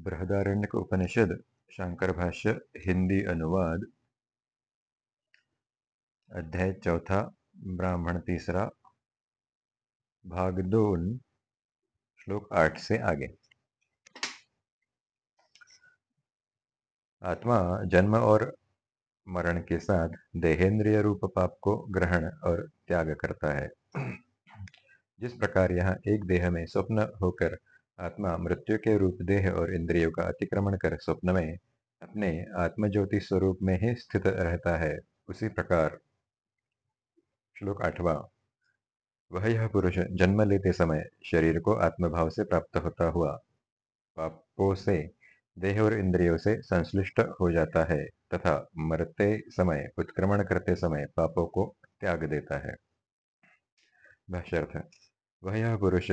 बृहदारण्यक उपनिषद, शंकर भाष्य, हिंदी अनुवाद, अध्याय चौथा, ब्राह्मण तीसरा, भाग दोन, श्लोक आठ से आगे। आत्मा जन्म और मरण के साथ देहेंद्रिय रूप पाप को ग्रहण और त्याग करता है। जिस प्रकार यहाँ एक देह में स्वप्न होकर आत्मा मृत्यु के रूप देह और इंद्रियों का अतिक्रमण कर स्वप्न में अपने आत्मज्योति स्वरूप में ही स्थित रहता है। उसी प्रकार श्लोक आठवा। वह यह पुरुष जन्म लेते समय शरीर को आत्मभाव से प्राप्त होता हुआ पापों से, देह और इंद्रियों से संश्लिष्ट हो जाता है तथा मरते समय, उत्क्रमण करते समय पापों को त्याग देता है। वह यह पुरुष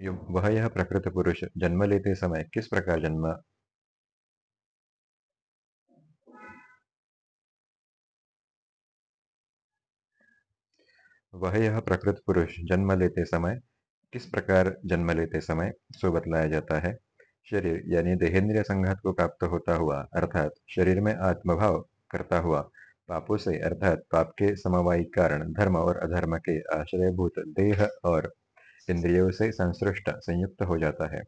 वह यह प्रकृत पुरुष जन्म लेते समय किस प्रकार जन्म वह यह प्रकृत पुरुष जन्म लेते समय किस प्रकार जन्म लेते समय, सो बतलाया जाता है। शरीर यानी देहेंद्रिय संघात को प्राप्त होता हुआ, अर्थात शरीर में आत्मभाव करता हुआ, पापों से, अर्थात पाप के समवायिक कारण, धर्म और अधर्म के आश्रयभूत देह और इंद्रियों से संसृष्ट, संयुक्त हो जाता है।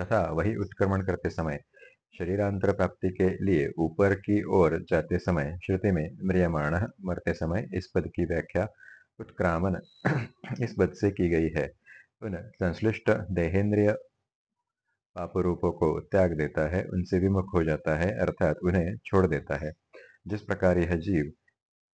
तथा वही उत्क्रमण करते समय शरीरांतर प्राप्ति के लिए ऊपर की ओर जाते समय, श्रुति में म्रियमाण मरते समय इस पद की व्याख्या उत्क्रामन इस पद से की गई है। उन संश्लिष्ट देहेंद्रिय पाप रूपों को त्याग देता है, उनसे विमुख हो जाता है, अर्थात उन्हें छोड़ देता है। जिस प्रकार यह जीव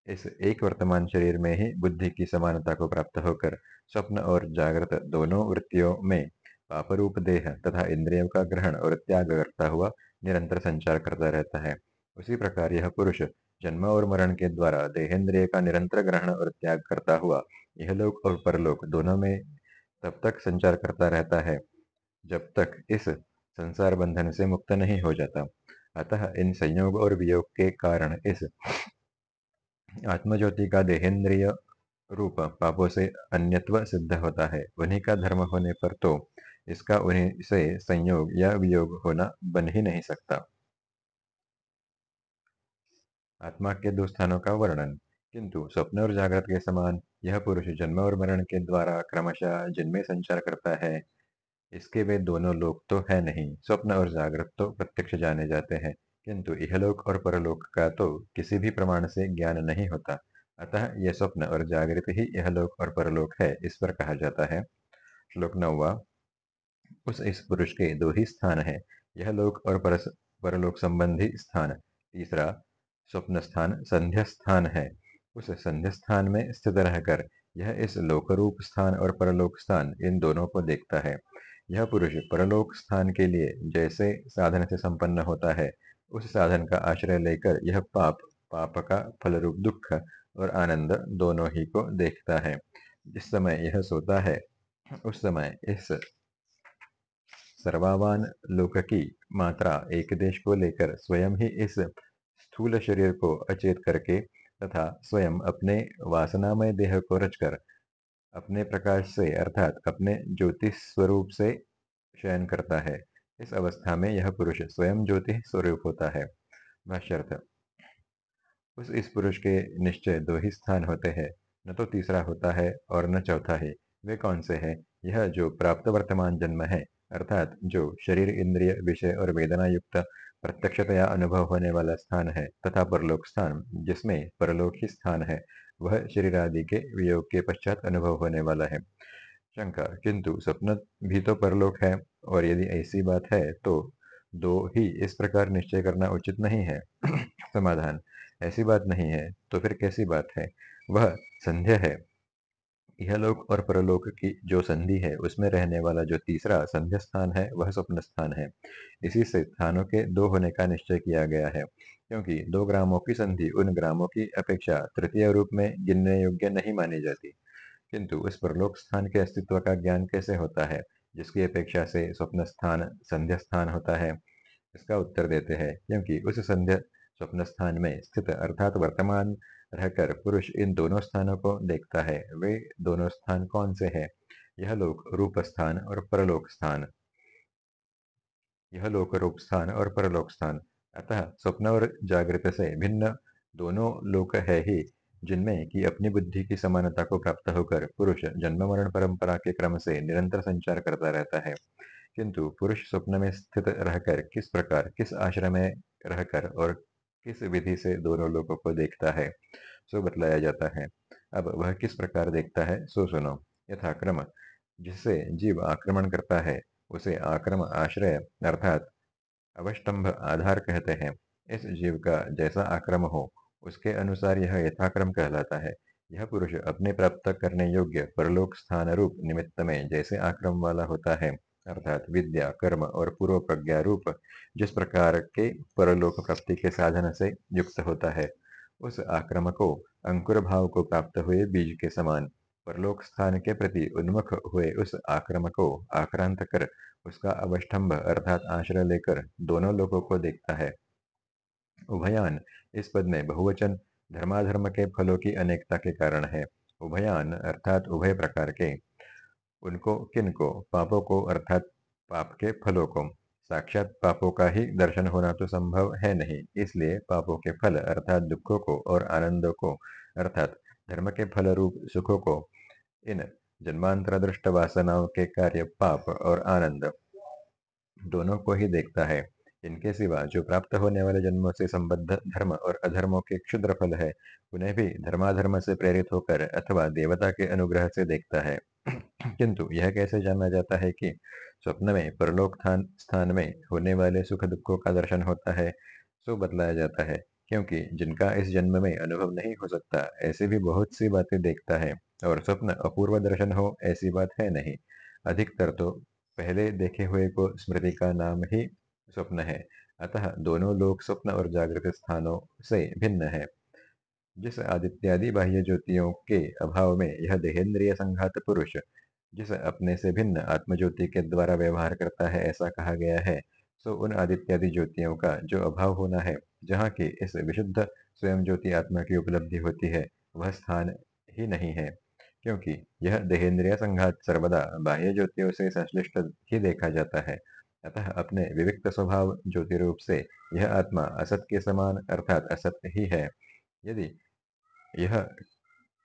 इस एक वर्तमान शरीर में ही बुद्धि की समानता को प्राप्त होकर स्वप्न और जागृत दोनों वृत्तियों में पापरूप देह तथा इंद्रियों का ग्रहण और त्याग करता हुआ निरंतर संचार करता रहता है। उसी प्रकार यह पुरुष जन्म और मरण के द्वारा देहेंद्रिय का निरंतर ग्रहण और त्याग करता हुआ यह लोक और परलोक दोनों में तब तक संचार करता रहता है, जब तक इस संसार बंधन से मुक्त नहीं हो जाता। अतः इन संयोग और वियोग के कारण इस आत्मज्योति का देहेंद्रिय रूप पापों से अन्यत्व सिद्ध होता है। उन्हीं का धर्म होने पर तो इसका उन्हीं से संयोग या वियोग होना बन ही नहीं सकता। आत्मा के दो स्थानों का वर्णन। किंतु स्वप्न और जागृत के समान यह पुरुष जन्म और मरण के द्वारा क्रमशः जिनमें संचार करता है, इसके वे दोनों लोक तो है नहीं। स्वप्न और जागृत तो प्रत्यक्ष जाने जाते हैं। किंतु इहलोक और परलोक का तो किसी भी प्रमाण से ज्ञान नहीं होता। अतः यह स्वप्न और जागृत ही यह लोक और परलोक है इस पर कहा जाता है। श्लोक नौवा उस इस पुरुष के दो ही स्थान है यह लोक और पर, परलोक संबंधी स्थान। तीसरा स्वप्न स्थान संध्या स्थान है। उस संध्या स्थान में स्थित रहकर यह इस लोकरूप स्थान और परलोक स्थान इन दोनों को देखता है। यह पुरुष परलोक स्थान के लिए जैसे साधन से संपन्न होता है उस साधन का आश्रय लेकर यह पाप पाप का फल रूप दुख और आनंद दोनों ही को देखता है। जिस समय यह सोता है, उस समय इस सर्वावान लोक की मात्रा एक देश को लेकर स्वयं ही इस स्थूल शरीर को अचेत करके तथा स्वयं अपने वासनामय देह को रचकर अपने प्रकाश से अर्थात अपने ज्योतिष स्वरूप से शयन करता है। इस अवस्था में यह पुरुष स्वयं ज्योति स्वरूप होता है। उस इस पुरुष के निश्चय दो ही स्थान होते हैं। न तो तीसरा होता है और न चौथा है। वे कौन से है? यह जो प्राप्त वर्तमान जन्म है, अर्थात जो शरीर इंद्रिय विषय और वेदना युक्त प्रत्यक्षतया अनुभव होने वाला स्थान है तथा परलोक स्थान, जिसमें परलोक ही स्थान है, वह शरीर आदि के वियोग के पश्चात अनुभव होने वाला है। शंका। किंतु स्वप्न भी तो परलोक है और यदि ऐसी बात है तो दो ही इस प्रकार निश्चय करना उचित नहीं है। समाधान। ऐसी बात नहीं है तो फिर कैसी बात है? वह संध्या है। यह लोक और परलोक की जो संधि है, उसमें रहने वाला जो तीसरा संध्या स्थान है, वह स्वप्न स्थान है। इसी से स्थानों के दो होने का निश्चय किया गया है, क्योंकि दो ग्रामों की संधि उन ग्रामों की अपेक्षा तृतीय रूप में गिनने योग्य नहीं मानी जाती। किंतु उस परलोक स्थान के अस्तित्व का ज्ञान कैसे होता है? जिसकी अपेक्षा से स्वप्न स्थान, संध्या स्थान होता है। इसका उत्तर देते हैं, क्योंकि उस संध्या, स्वप्न स्थान में स्थित अर्थात वर्तमान रहकर पुरुष इन दोनों स्थानों को देखता है। वे दोनों स्थान कौन से हैं? यह लोक रूप स्थान और परलोक स्थान। यह लोक रूप स्थान और परलोक स्थान। अतः स्वप्न और जागृत से भिन्न दोनों लोक है ही। जिनमें की अपनी बुद्धि की समानता को प्राप्त होकर पुरुष जन्म मरण परंपरा के क्रम से निरंतर संचार करता रहता है। किंतु पुरुष स्वप्न में स्थित रहकर किस प्रकार, किस आश्रम में रहकर और किस विधि से दोनों लोगों को देखता है, सो बतलाया जाता है। अब वह किस प्रकार देखता है, सो सुनो। यथाक्रम जिससे जीव आक्रमण करता है, उसे आक्रम आश्रय अर्थात अवष्टंभ आधार कहते हैं। इस जीव का जैसा आक्रम हो उसके अनुसार यह यथाक्रम कहलाता है। यह पुरुष अपने प्राप्त करने योग्य परलोक स्थान रूप निमित्त में जैसे आक्रम वाला होता है, अर्थात विद्या, कर्म और पूर्व प्रज्ञा रूप, जिस प्रकार के परलोक प्राप्ति के साधन से युक्त होता है। उस आक्रम को, अंकुर भाव को प्राप्त हुए बीज के समान, परलोक स्थान के प्रति उन्मुख हुए उस आक्रम को आक्रांत कर, उसका अवष्टम्भ अर्थात आश्रय लेकर दोनों लोगों को देखता है। उभयान इस पद में बहुवचन धर्माधर्म के फलों की अनेकता के कारण है। उभयान अर्थात उभय प्रकार के। उनको, किनको? पापों को अर्थात पाप के फलों को। साक्षात पापों का ही दर्शन होना तो संभव है नहीं। इसलिए पापों के फल अर्थात दुखों को और आनंदों को अर्थात धर्म के फल रूप सुखों को। इन जन्मांतर दृष्ट वासनाओं के कार्य पाप और आनंद दोनों को ही देखता है। इनके सिवा जो प्राप्त होने वाले जन्मों से संबद्ध धर्म और अधर्मों के क्षुद्र फल है, उन्हें भी धर्माधर्म से प्रेरित होकर अथवा देवता के अनुग्रह से देखता है। किंतु यह कैसे जाना जाता है कि स्वप्न में, परलोक स्थान में होने वाले सुख दुखों का दर्शन होता है, सो बतलाया जाता है, क्योंकि जिनका इस जन्म में अनुभव नहीं हो सकता, ऐसे भी बहुत सी बातें देखता है, और स्वप्न अपूर्व दर्शन हो, ऐसी बात है नहीं। अधिकतर तो पहले देखे हुए को स्मृति का नाम ही स्वप्न है। अतः दोनों लोग स्वप्न और जागृत स्थानों से भिन्न है। जिस आदित्यादि बाह्य ज्योतियों के अभाव में यह देहेंद्रिय संघात पुरुष, जिस अपने से भिन्न आत्मज्योति के द्वारा व्यवहार करता है ऐसा कहा गया है, सो उन आदित्यादि ज्योतियों का जो अभाव होना है, जहाँ की इस विशुद्ध स्वयं ज्योति आत्मा की उपलब्धि होती है, वह स्थान ही नहीं है। क्योंकि यह देहेंद्रिय संघात सर्वदा बाह्य ज्योतियों से संश्लिष्ट ही देखा जाता है। अतः अपने विविक्त स्वभाव ज्योति रूप से यह आत्मा असत के समान अर्थात असत ही है। यदि यह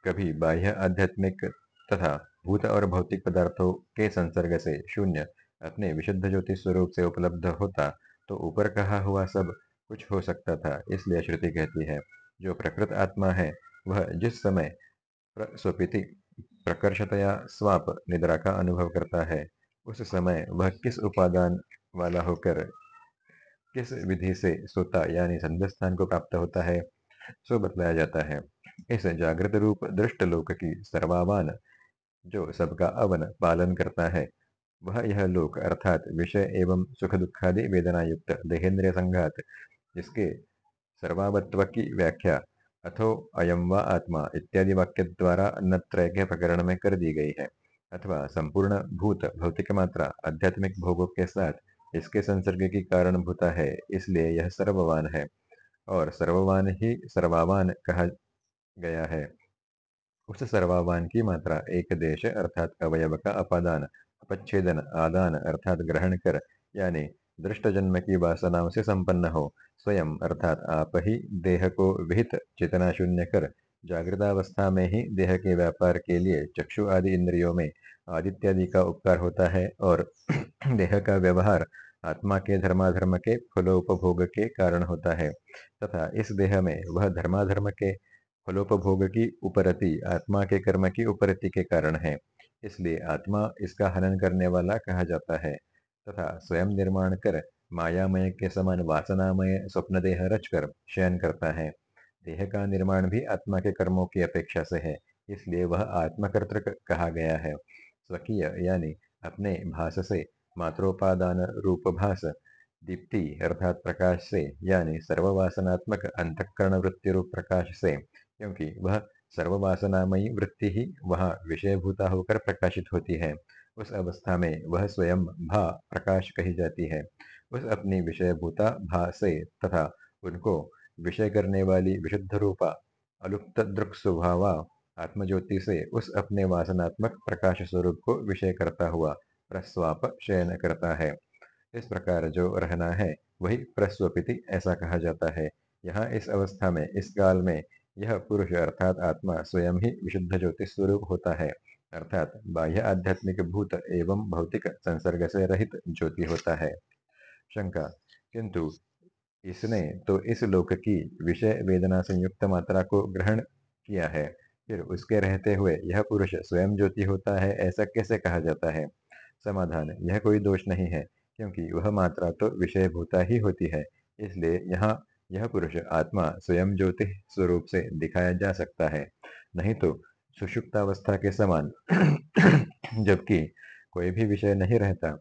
कभी बाह्य आध्यात्मिक तथा भूत और भौतिक पदार्थों के संसर्ग से शून्य अपने विशुद्ध ज्योति स्वरूप से उपलब्ध होता तो ऊपर कहा हुआ सब कुछ हो सकता था, इसलिए श्रुति कहती है, जो प्रकृत आत्मा है, वह जिस समय स्वपिति प्रकर्षतया स्वाप निद्रा का अनुभव करता है उस समय वह किस उपादान वाला होकर किस विधि से सोता यानी संध्यास्थान को प्राप्त होता है, सो बतलाया जाता है। इस जागृत रूप दृष्ट लोक की सर्वावान, जो सबका अवन पालन करता है, वह यह लोक अर्थात विषय एवं सुख दुखादि वेदना युक्त देहेंद्रिय संघात, जिसके सर्वावत्व की व्याख्या अथो अयम व आत्मा इत्यादि वाक्य द्वारा अन्नत्रय के प्रकरण में कर दी गई है। अथवा संपूर्ण भूत भौतिक मात्रा आध्यात्मिक भोगों के साथ इसके संसर्ग की कारण भूता है, इसलिए यह सर्ववान है। और सर्ववान ही सर्वावान कहा गया है। उस सर्वावान की मात्रा एक देश अर्थात अवयव का अपादान, अपच्छेदन, आदान अर्थात ग्रहण कर, यानी दृष्ट जन्म की वासनाओं से संपन्न हो, स्वयं अर्थात आप ही देह को विहित चेतना शून्य कर जागृतावस्था में ही देह के व्यापार के लिए चक्षु आदि इंद्रियों में आदित्यादि का उपकार होता है और देह का व्यवहार आत्मा के धर्माधर्म के फलोपभोग के कारण होता है। तथा इस देह में वह धर्माधर्म के फलोपभोग की उपरति, आत्मा के कर्म की उपरति के कारण है। इसलिए आत्मा इसका हनन करने वाला कहा जाता है। तथा स्वयं निर्माण कर मायामय के समान वासनामय स्वप्न देह रचकर शयन करता है। देह का निर्माण भी आत्मा के कर्मों की अपेक्षा से है, इसलिए वह आत्मकर्तृ कहा गया है। स्वकीय यानी अपने भाष से, मात्रोपादान रूप भाष दीप्ति अर्थात प्रकाश से, यानी सर्ववासनात्मक अंतकरण वृत्ति रूप प्रकाश से, क्योंकि वह सर्ववासनामयी वृत्ति ही वहाँ विषयभूता होकर प्रकाशित होती है। उस अवस्था में वह स्वयं भा प्रकाश कही जाती है। उस अपनी विषयभूता भा से तथा उनको विषय करने वाली विशुद्ध रूपा अलुप्त दृक् स्वभावा आत्मज्योति से उस अपने वासनात्मक प्रकाश स्वरूप को विषय करता हुआ, प्रस्वाप शयन करता है। इस प्रकार जो रहना है, वही प्रस्वपिति ऐसा कहा जाता है। यहाँ इस अवस्था में, इस काल में, यह पुरुष अर्थात आत्मा स्वयं ही विशुद्ध ज्योति स्वरूप होता है। अर्थात बाह्य आध्यात्मिक भूत एवं भौतिक संसर्ग से रहित ज्योति होता है। शंका, किंतु इसने तो इस लोक की विषय वेदना संयुक्त मात्रा को ग्रहण किया है। फिर उसके रहते हुए यह पुरुष स्वयं ज्योति होता है, ऐसा कैसे कहा जाता है? समाधान, यह कोई दोष नहीं है, क्योंकि वह मात्रा तो विषय भूता ही होती है, इसलिए यहाँ यह पुरुष आत्मा स्वयं ज्योति स्वरूप से दिखाया जा सकता है। नहीं तो सुषुप्तावस्था के समान जबकि कोई भी विषय नहीं रहता,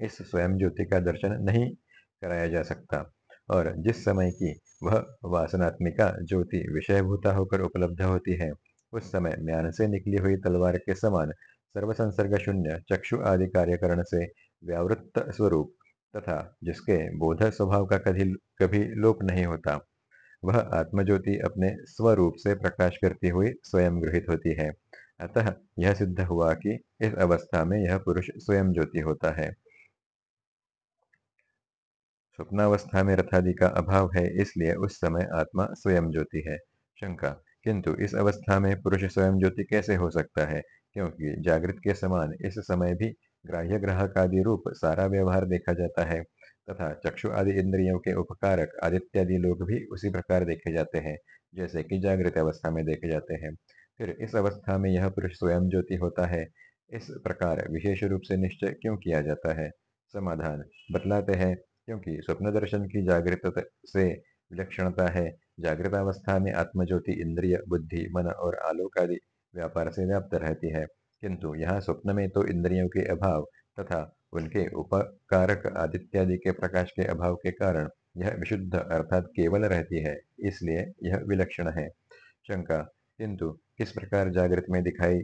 इस स्वयं ज्योति का दर्शन नहीं कराया जा सकता। और जिस समय की वह वासनात्मिका ज्योति विषयभूता होकर उपलब्ध होती है, उस समय म्यान से निकली हुई तलवार के समान सर्वसंसर्ग शून्य, चक्षु आदि कार्यकरण से व्यावृत्त स्वरूप तथा जिसके बोध स्वभाव का कभी कभी लोप नहीं होता, वह आत्मज्योति अपने स्वरूप से प्रकाश करती हुई स्वयं गृहित होती है। अतः यह सिद्ध हुआ कि इस अवस्था में यह पुरुष स्वयं ज्योति होता है। स्वप्नावस्था में रथादि का अभाव है, इसलिए उस समय आत्मा स्वयं ज्योति है। शंका, किंतु इस अवस्था में पुरुष स्वयं ज्योति कैसे हो सकता है? क्योंकि जागृत के समान इस समय भी ग्राह्य ग्राहक आदि रूप सारा व्यवहार देखा जाता है, तथा चक्षु आदि इंद्रियों के उपकारक आदित्यादि लोग भी उसी प्रकार देखे जाते हैं, जैसे कि जागृत अवस्था में देखे जाते हैं। फिर इस अवस्था में यह पुरुष स्वयं ज्योति होता है, इस प्रकार विशेष रूप से निश्चय क्यों किया जाता है? समाधान, बतलाते हैं। क्योंकि स्वप्न दर्शन की जागृत से विलक्षणता है। जागृत अवस्था में आत्मज्योति, इंद्रिय, बुद्धि, मन और आलोक आदि व्यापार से व्याप्त रहती है। किंतु यहाँ स्वप्न में तो इंद्रियों के अभाव तथा उनके उपकारक आदित्यादि के प्रकाश के अभाव के कारण यह विशुद्ध अर्थात केवल रहती है, इसलिए यह विलक्षण है। शंका, किंतु किस प्रकार जागृत में दिखाई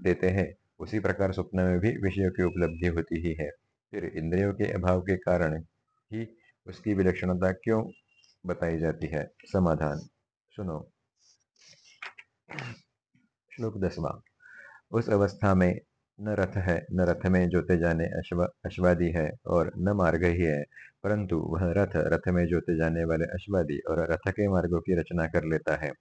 देते हैं, उसी प्रकार स्वप्न में भी विषयों की उपलब्धि होती ही है। फिर इंद्रियों के अभाव के कारण ही उसकी विलक्षणता क्यों बताई जाती है? समाधान। सुनो। श्लोक दसवा। उस अवस्था में न रथ है, न रथ में जोते जाने अश्व, अश्वादी है और न मार्ग ही है, परंतु वह रथ रथ में जोते जाने वाले अश्वादी और रथ के मार्गों की रचना कर लेता है।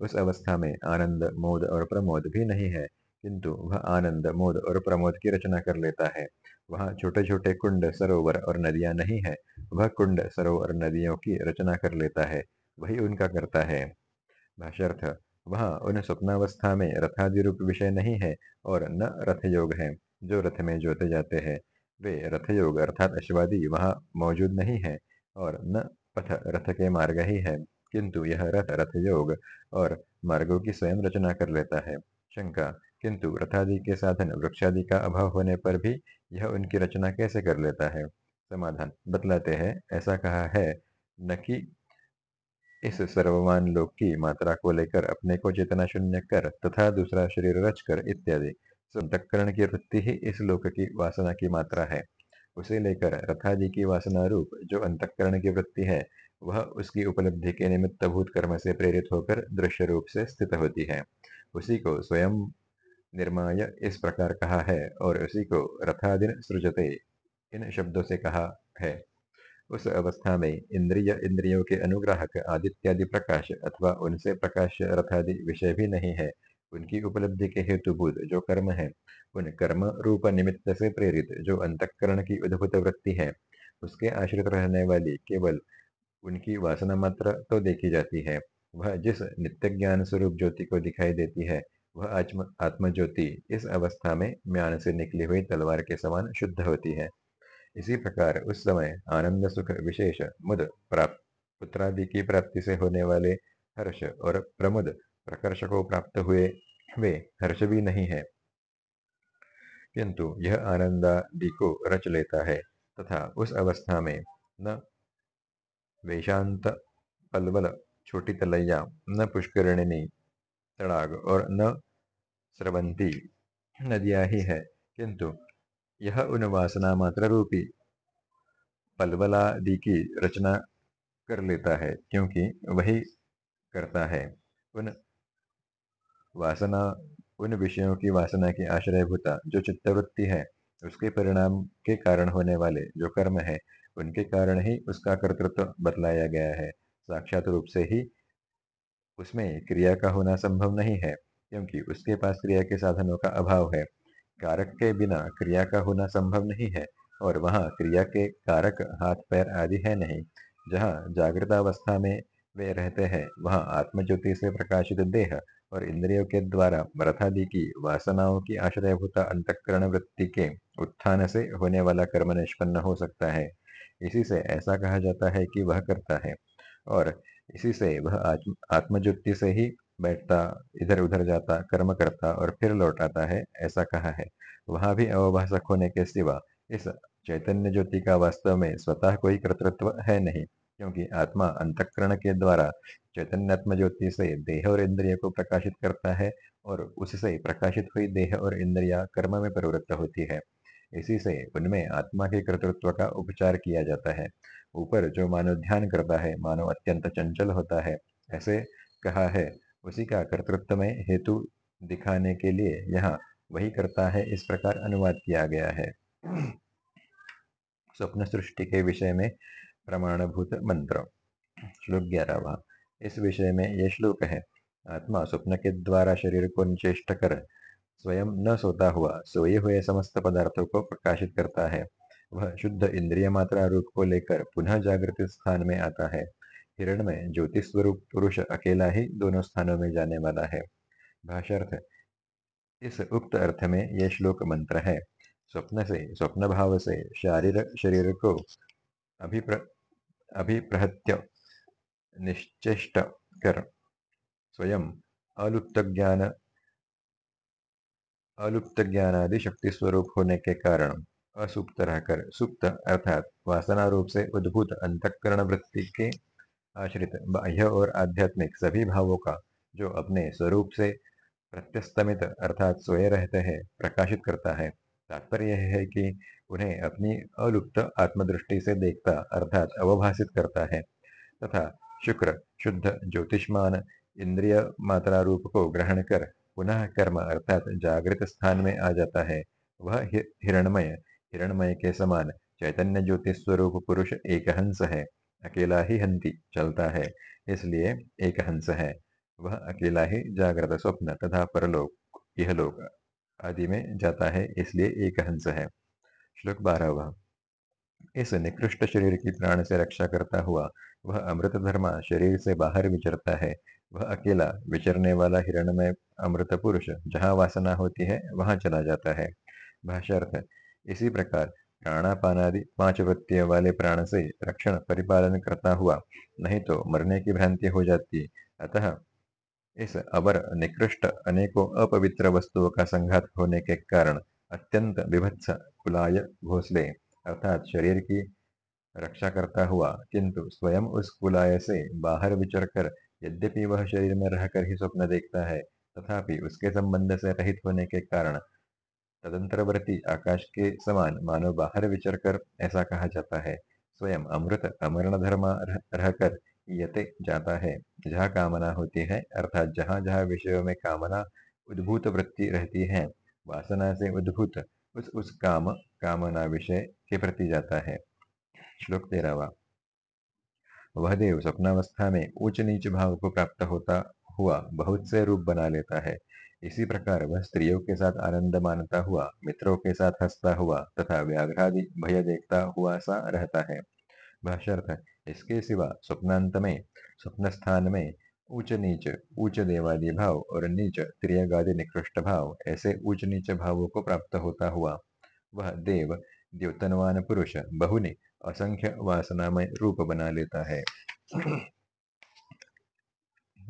उस अवस्था में आनंद, मोद और प्रमोद भी नहीं है, किंतु वह आनंद, मोद और प्रमोद की रचना कर लेता है। वहाँ छोटे छोटे कुंड, सरोवर और नदियाँ नहीं है। वह कुंड, सरोवर, नदियों की रचना कर लेता है, वही उनका करता है। भाष्यर्थ, वहाँ उन स्वप्नावस्था में रथादि रूप विषय नहीं है और न रथ योग है, जो रथ में जोते जाते हैं। वे रथ योग अर्थात अश्वादी वहाँ मौजूद नहीं है और न पथ रथ के मार्ग ही है, किंतु यह रथ रथ योग और मार्गों की स्वयं रचना कर लेता है। शंका किंतु रथादि के साधन, वृक्षादि का अभाव होने पर भी यह उनकी रचना कैसे कर लेता है? समाधान बतलाते हैं। ऐसा कहा है न कि इस सर्वमान लोक की मात्रा को लेकर, अपने को चेतना शून्य कर तथा दूसरा शरीर रचकर इत्यादि। संतकरण की वृत्ति ही इस लोक की वासना की मात्रा है। उसे लेकर रथादि की वासना रूप जो अंतकरण की वृत्ति है, वह उसकी उपलब्धि के निमित्त भूत कर्म से प्रेरित होकर दृश्य रूप से स्थित होती है। उसी को स्वयं निर्माय इस प्रकार कहा है और उसी को रथादिन सृजते, इन शब्दों से कहा है। उस अवस्था में इंद्रिय, इंद्रियों के अनुग्राहक आदित्यादि प्रकाश अथवा उनसे प्रकाश रथादि विषय भी नहीं है। उनकी उपलब्धि के हेतुभूत जो कर्म है, उन कर्म रूप निमित्त से प्रेरित जो अंतकरण की उद्भुत वृत्ति है, उसके आश्रित रहने वाली केवल उनकी वासना मात्र तो देखी जाती है। वह जिस नित्य ज्ञान स्वरूप ज्योति को दिखाई देती है वह आत्म, आत्मज्योति इस अवस्था में म्यान से निकली हुई तलवार के समान शुद्ध होती है। इसी प्रकार उस समय आनंद, सुख, विशेष, मुद, प्राप्त, पुत्रादि की प्राप्ति से होने वाले हर्ष और प्रमुद प्रकर्ष को प्राप्त हुए वे हर्ष भी नहीं है। किंतु यह आनंदादि को रच लेता है तथा उस अवस्था में न वेशांत, पलवल, छोटी तलैया, न पुष्करिणी तड़ाग और न स्रवंती नदिया ही है, किंतु यह उन वासना मात्र रूपी पलवलादि की रचना कर लेता है, क्योंकि वही करता है। उन वासना, उन विषयों की वासना की आश्रयभूता जो चित्तवृत्ति है, उसके परिणाम के कारण होने वाले जो कर्म है, उनके कारण ही उसका कर्तृत्व बतलाया गया है। साक्षात रूप से ही उसमें क्रिया का होना संभव नहीं है, क्योंकि उसके पास क्रिया के साधनों का अभाव है। कारक के बिना क्रिया का होना संभव नहीं है, और वहाँ क्रिया के कारक हाथ, पैर आदि है नहीं। जहाँ जागृत अवस्था में वे रहते हैं, वहाँ आत्मज्योति से प्रकाशित देह और इंद्रियों के द्वारा रथादि की वासनाओं की आश्रयभूत अंतकरण वृत्ति के उत्थान से होने वाला कर्म निष्पन्न हो सकता है। इसी से ऐसा कहा जाता है कि वह करता है, और इसी से वह आत्म, आत्मज्योति से ही बैठता इधर उधर जाता, कर्म करता और फिर लौट आता है, ऐसा कहा है। वहाँ भी अवभाषक होने के सिवा इस चैतन्य ज्योति का वास्तव में स्वतः कोई कर्तृत्व है नहीं, क्योंकि आत्मा अंतकरण के द्वारा चैतन्यात्म ज्योति से देह और इंद्रिय को प्रकाशित करता है और उससे प्रकाशित हुई देह और इंद्रिया कर्म में प्रवृत्त होती है। इसी से उनमें आत्मा के कर्तृत्व का उपचार किया जाता है। ऊपर जो मानव ध्यान करता है, मानव अत्यंत चंचल होता है, ऐसे कहा है। उसी का कर्तृत्व में हेतु दिखाने के लिए यहाँ वही करता है, इस प्रकार अनुवाद किया गया है। स्वप्न सृष्टि के विषय में प्रमाणभूत मंत्र, श्लोक ग्यारहवा। इस विषय में यह श्लोक है, आत्मा स्वप्न के द्वारा शरीर को निचेष्ट कर, स्वयं न सोता हुआ, सोए हुए समस्त पदार्थों को प्रकाशित करता है। वह शुद्ध इंद्रिय मात्रा रूप को लेकर पुनः जागृत स्थान में आता है। हिरण में ज्योतिष स्वरूप पुरुष अकेला ही दोनों स्थानों में जाने वाला है। भाषार्थ इस उक्त अर्थ में यह श्लोक मंत्र है। स्वप्न से, स्वप्न भाव से शारीर, शरीर को अभिप्र, अभिप्रहत्य, निश्चेष्ट कर, स्वयं अलुप्त ज्ञान, अलुप्त ज्ञानादि शक्ति स्वरूप होने के कारण असुप्त रहकर सुप्त अर्थात वासना रूप से उद्भूत अंतकरण वृत्ति के आश्रित बाह्य और आध्यात्मिक सभी भावों का, जो अपने स्वरूप से प्रत्यस्तमित अर्थात सोए रहते हैं, प्रकाशित करता है। तात्पर्य यह है कि उन्हें अपनी अलुप्त आत्मदृष्टि से देखता अर्थात अवभाषित करता है तथा शुक्र, शुद्ध, ज्योतिषमान, इंद्रिय मात्रा रूप को ग्रहण कर, पुनः कर्म अर्थात जागृत स्थान में आ जाता है। वह हिरणमय हिरणमय के समान चैतन्य ज्योतिष स्वरूप पुरुष एक हंस है, अकेला ही हंती चलता है, इसलिए एक हंस है। वह अकेला ही जागृत स्वप्न तथा परलोक यह लोक आदि में जाता है, इसलिए एक हंस है। श्लोक बारहवा। इस निकृष्ट शरीर की प्राण से रक्षा करता हुआ वह अमृत धर्मा शरीर से बाहर विचरता है। वह अकेला विचरने वाला हिरणमय अमृत पुरुष जहाँ वासना होती है, वहाँ चला जाता है। भाष्यर्थ इसी प्रकार प्राणापानादि पाँच वृत्तियों वाले प्राण से रक्षण परिपालन करता हुआ नहीं तो मरने की भ्रांति हो जाती। अतः इस अबर निकृष्ट अनेकों अपवित्र वस्तुओं का संघात होने के कारण अत्यंत विभत्स कुलाय घोसले अर्थात शरीर की रक्षा करता हुआ, किंतु स्वयं उस कुलाय से बाहर विचर कर यद्यपि वह शरीर में रहकर ही स्वप्न देखता है, तथापि उसके संबंध से रहित होने के कारण तदंतरवर्ती आकाश के समान मानव बाहर विचर कर ऐसा कहा जाता है। स्वयं अमृत अमरण धर्म रहकर यते जाता है। जहाँ कामना होती है, अर्थात जहाँ जहाँ विषयों में कामना उद्भूत वृत्ति रहती है, वासना से उद्भूत उस उस काम, कामना विषय के प्रति जाता है। श्लोक तेरावा। वह देव स्वप्नावस्था में उच्च नीच भाव को प्राप्त होता हुआ बहुत से रूप बना लेता है। इसी प्रकार वह स्त्रियों के साथ आनंद मानता हुआ, मित्रों के साथ हंसता हुआ तथा व्याघ्रादि भय देखता हुआ सा रहता है। भाष्यर्थ इसके सिवा स्वप्नांत में स्वप्न स्थान में ऊंच नीच, ऊंच देवादि भाव और नीच त्रियगादि निकृष्ट भाव, ऐसे ऊंच नीच भावों को प्राप्त होता हुआ, वह देव, द्योतनवान पुरुष, बहुनि, असंख्य वासनामय रूप बना लेता है।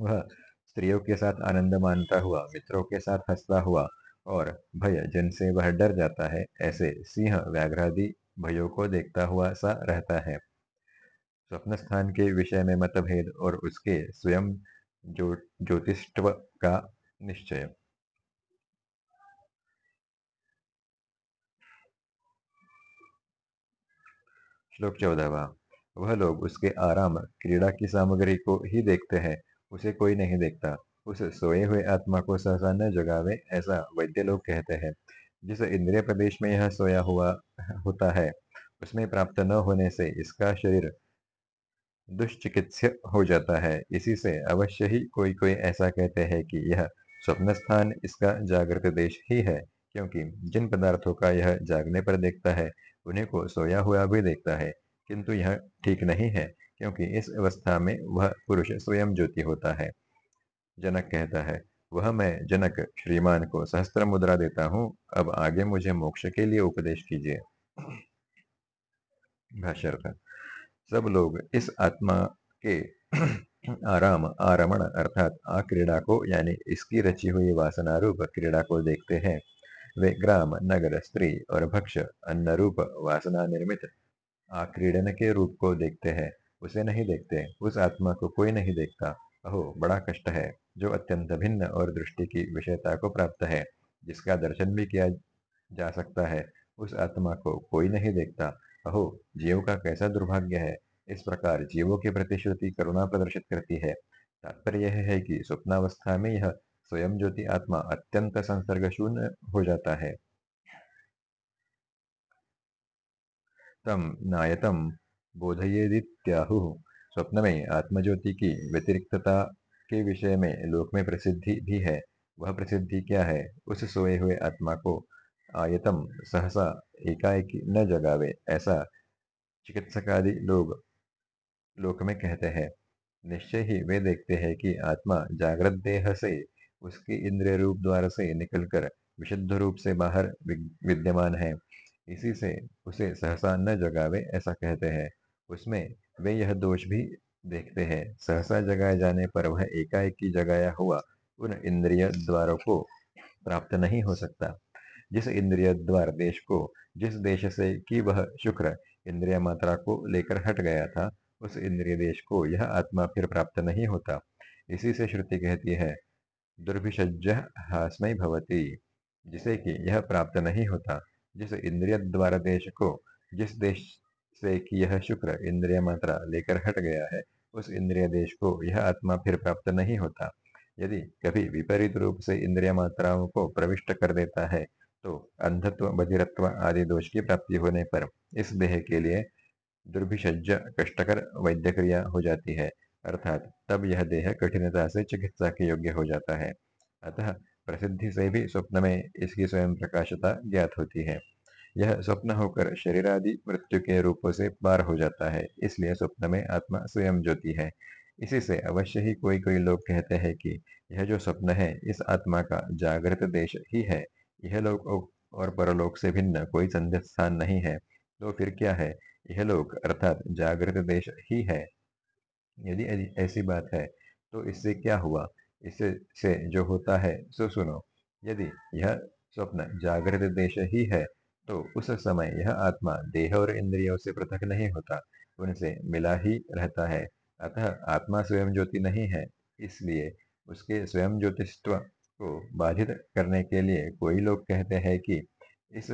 वह स्त्रियों के साथ आनंद मानता हुआ, मित्रों के साथ हंसता हुआ और भय जिनसे वह डर जाता है, ऐसे सिंह व्याघ्रादि भयों को देखता हुआ सा रहता है। स्वप्न स्थान के विषय में मतभेद और उसके स्वयं जो ज्योतिष्व का निश्चय। श्लोक चौदहवा, वह लोग उसके आराम, क्रीड़ा की सामग्री को ही देखते हैं उसे कोई नहीं देखता। उस सोए हुए आत्मा को सहसा न जगावे, ऐसा वैद्य लोग कहते हैं। जिस इंद्रिय प्रदेश में यह सोया हुआ, होता है, उसमें प्राप्त न होने से इसका शरीर दुष्चिकित्स्य हो जाता है। इसी से अवश्य ही कोई कोई ऐसा कहते हैं कि यह स्वप्न स्थान इसका जागृत देश ही है, क्योंकि जिन पदार्थों का यह जागने पर देखता है, उन्हें को सोया हुआ भी देखता है, किंतु यह ठीक नहीं है। क्योंकि इस अवस्था में वह पुरुष स्वयं ज्योति होता है। जनक कहता है, वह मैं जनक श्रीमान को सहस्त्र मुद्रा देता हूँ, अब आगे मुझे मोक्ष के लिए उपदेश कीजिए। सब लोग इस आत्मा के आराम, आरमण अर्थात आ क्रीड़ा को, यानी इसकी रची हुई वासना रूप क्रीड़ा को देखते हैं। वे ग्राम, नगर, स्त्री और भक्ष अन्न रूप वासना निर्मित आक्रीडन के रूप को देखते हैं। उसे नहीं देखते, उस आत्मा को कोई नहीं देखता। अहो, बड़ा कष्ट है, जो अत्यंत भिन्न और दृष्टि की विषयता को प्राप्त है, जिसका दर्शन भी किया जा सकता है, उस आत्मा को कोई नहीं देखता। अहो, जीव का कैसा दुर्भाग्य है, इस प्रकार जीवों के प्रतिश्रुति करुणा प्रदर्शित करती है। तात्पर्य यह है कि स्वप्नावस्था में यह स्वयं ज्योति आत्मा अत्यंत संसर्ग शून्य हो जाता है। तम नायतम बोधयेदित्याहु। स्वप्न में आत्मज्योति की व्यतिरिक्तता के विषय में लोक में प्रसिद्धि भी है। वह प्रसिद्धि क्या है? उस सोए हुए आत्मा को आयतम सहसा एकाएकी न जगावे, ऐसा चिकित्सकादि लोग लोक में कहते हैं। निश्चय ही वे देखते हैं कि आत्मा जागृत देह से उसकी इंद्रिय रूप द्वार से निकलकर विशुद्ध रूप से बाहर विद्यमान है। इसी से उसे सहसा न जगावे, ऐसा कहते हैं। उसमें वे यह दोष भी देखते हैं। सहसा जगाए जाने पर वह एकाएकी जगाया हुआ उन इंद्रिय द्वारों को प्राप्त नहीं हो सकता। जिस इंद्रिय द्वार देश को, जिस देश से कि वह शुक्र इंद्रिय मात्रा को लेकर हट गया था, उस इंद्रिय देश को यह आत्मा फिर प्राप्त नहीं होता। इसी से श्रुति कहती है दुर्भिषज हास्मय भवती, जिसे कि यह प्राप्त नहीं होता। जिस इंद्रिय द्वारा देश को, जिस देश से कि यह शुक्र इंद्रिय मात्रा लेकर हट गया है। उस इंद्रिय देश को यह आत्मा फिर प्राप्त नहीं होता। यदि कभी विपरीत रूप से इंद्रिय मात्राओं को प्रविष्ट कर देता है तो अंधत्व, बधिरत्व आदि दोष की प्राप्ति होने पर इस देह के लिए दुर्भिषज कष्टकर वैद्य क्रिया हो जाती है। अर्थात तब यह देह कठिनता से चिकित्सा के योग्य हो जाता है। अतः प्रसिद्धि से भी स्वप्न में इसकी स्वयं प्रकाशता ज्ञात होती है। यह स्वप्न होकर शरीर आदि मृत्यु के रूपों से पार हो जाता है, इसलिए स्वप्न में आत्मा स्वयं ज्योति है। इसी से अवश्य ही कोई कोई लोग कहते हैं कि यह जो स्वप्न है, इस आत्मा का जागृत देश ही है। यह लोग और परलोक से भिन्न कोई संदिग्ध स्थान नहीं है। तो फिर क्या है? यह लोक अर्थात जागृत देश ही है। यदि ऐसी बात है तो इससे क्या हुआ? इससे, से जो होता है, सो सुनो। यदि यह स्वप्न जागृत देश ही है तो उस समय यह आत्मा देह और इंद्रियों से पृथक नहीं होता, उनसे मिला ही रहता है। अतः आत्मा स्वयं ज्योति नहीं है, इसलिए उसके स्वयं ज्योतिष्व को बाधित करने के लिए कोई लोग कहते हैं कि इस,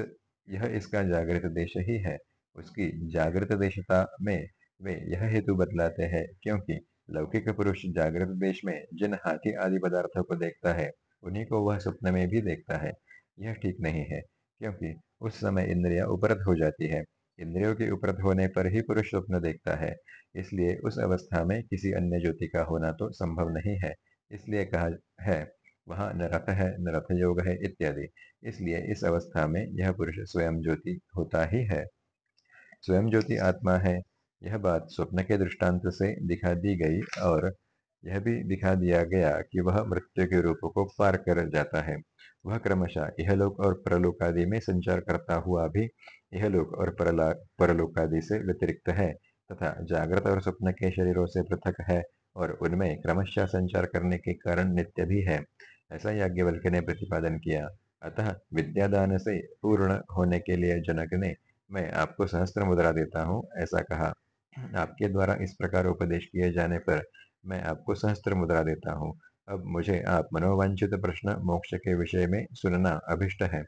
यह इसका जागृत देश ही है। उसकी जागृत देशता में वे यह हेतु बतलाते हैं क्योंकि लौकिक पुरुष जागृत देश में जिन हाथी आदि पदार्थों को देखता है, उन्हीं को वह स्वप्न में भी देखता है। यह ठीक नहीं है, क्योंकि उस समय इंद्रिया उपरत हो जाती है। इंद्रियों के उपरत होने पर ही पुरुष स्वप्न देखता है। इसलिए उस अवस्था में किसी अन्य ज्योति का होना तो संभव नहीं है। इसलिए कहा है, वहाँ न रथ है न रथ योग है, इत्यादि। इसलिए इस अवस्था में यह पुरुष स्वयं ज्योति होता ही है। स्वयं ज्योति आत्मा है। यह बात स्वप्न के दृष्टांत से दिखा दी गई और यह भी दिखा दिया गया कि वह मृत्यु के रूप को पार कर जाता है। वह क्रमशः यहलोक और परलोक आदि में संचार करता हुआ भी यहलोक और परलोक आदि से व्यतिरिक्त है, तथा जागृत और स्वप्न के शरीरों से पृथक है और उनमें क्रमशः संचार करने के कारण नित्य भी है, ऐसा याज्ञवल्क्य ने प्रतिपादन किया। अतः विद्यादान से पूर्ण होने के लिए जनक ने, मैं आपको सहस्त्र मुद्रा देता हूँ, ऐसा कहा। आपके द्वारा इस प्रकार उपदेश किए जाने पर मैं आपको सहस्त्र मुद्रा देता हूँ। अब मुझे आप मनोवांछित प्रश्न मोक्ष के विषय में सुनना अभिष्ट है।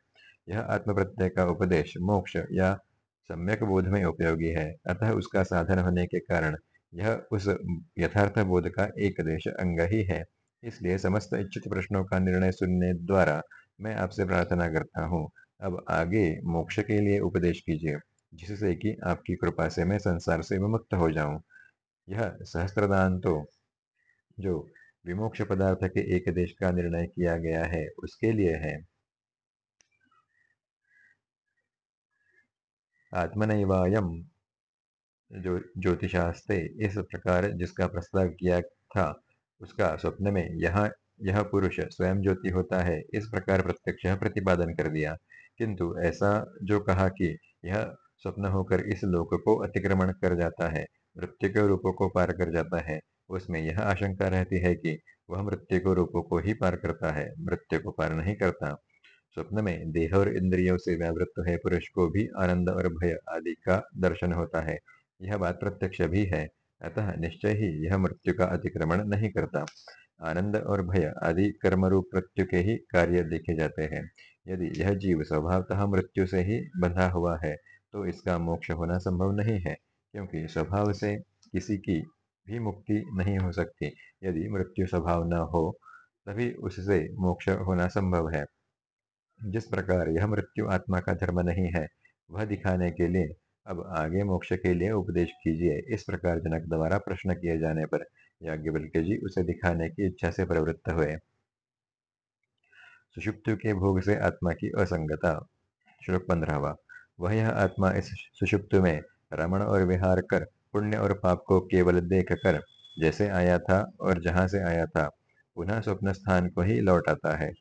यह आत्म प्रत्यय का उपदेश मोक्ष या सम्यक बोध में उपयोगी है। अतः उसका साधन होने के कारण यह उस यथार्थ बोध का एक देश अंग ही है। इसलिए समस्त इच्छित प्रश्नों का निर्णय सुनने द्वारा मैं आपसे प्रार्थना करता हूँ। अब आगे मोक्ष के लिए उपदेश कीजिए, जिससे कि आपकी कृपा से मैं संसार से विमुक्त हो जाऊँ। यह सहस्त्रदान तो जो विमोक्ष पदार्थ के एक देश का निर्णय किया गया है, उसके लिए है। आत्मनैवायम, जो ज्योतिषास्ते, इस प्रकार जिसका प्रस्ताव किया था, उसका स्वप्न में यह यह पुरुष स्वयं ज्योति होता है, इस प्रकार प्रत्यक्ष प्रतिपादन कर दिया। किंतु ऐसा जो कहा कि यह स्वप्न होकर इस लोक को अतिक्रमण कर जाता है, मृत्यु के रूपों को पार कर जाता है उसमें यह आशंका रहती है कि वह मृत्यु को रूपों को ही पार करता है, मृत्यु को पार नहीं करता। स्वप्न में देह और इंद्रियों से व्यावृत्त है, पुरुष को भी आनंद और भय आदि का दर्शन होता है। यह बात प्रत्यक्ष भी है, अतः निश्चय ही यह मृत्यु का अतिक्रमण नहीं करता। आनंद और भय आदि कर्मरूप मृत्यु के ही कार्य देखे जाते हैं। यदि यह जीव स्वभावतः मृत्यु से ही बंधा हुआ है तो इसका मोक्ष होना संभव नहीं है, क्योंकि स्वभाव से किसी की भी मुक्ति नहीं हो सकती। यदि मृत्यु स्वभाव न हो, तभी उससे मोक्ष होना संभव है। जिस प्रकार यह मृत्यु आत्मा का धर्म नहीं है, वह दिखाने के लिए, अब आगे मोक्ष के लिए उपदेश कीजिए। इस प्रकार जनक द्वारा प्रश्न किए जाने पर याज्ञवल्क्य जी उसे दिखाने की इच्छा से प्रवृत्त हुए। सुषुप्त के भोग से आत्मा की असंगता। श्लोक पंद्रहवा। वह यह आत्मा इस सुषुप्त में रमण और विहार कर पुण्य और पाप को केवल देख कर जैसे आया था और जहाँ से आया था, पुनः स्वप्न स्थान को ही लौट आता है।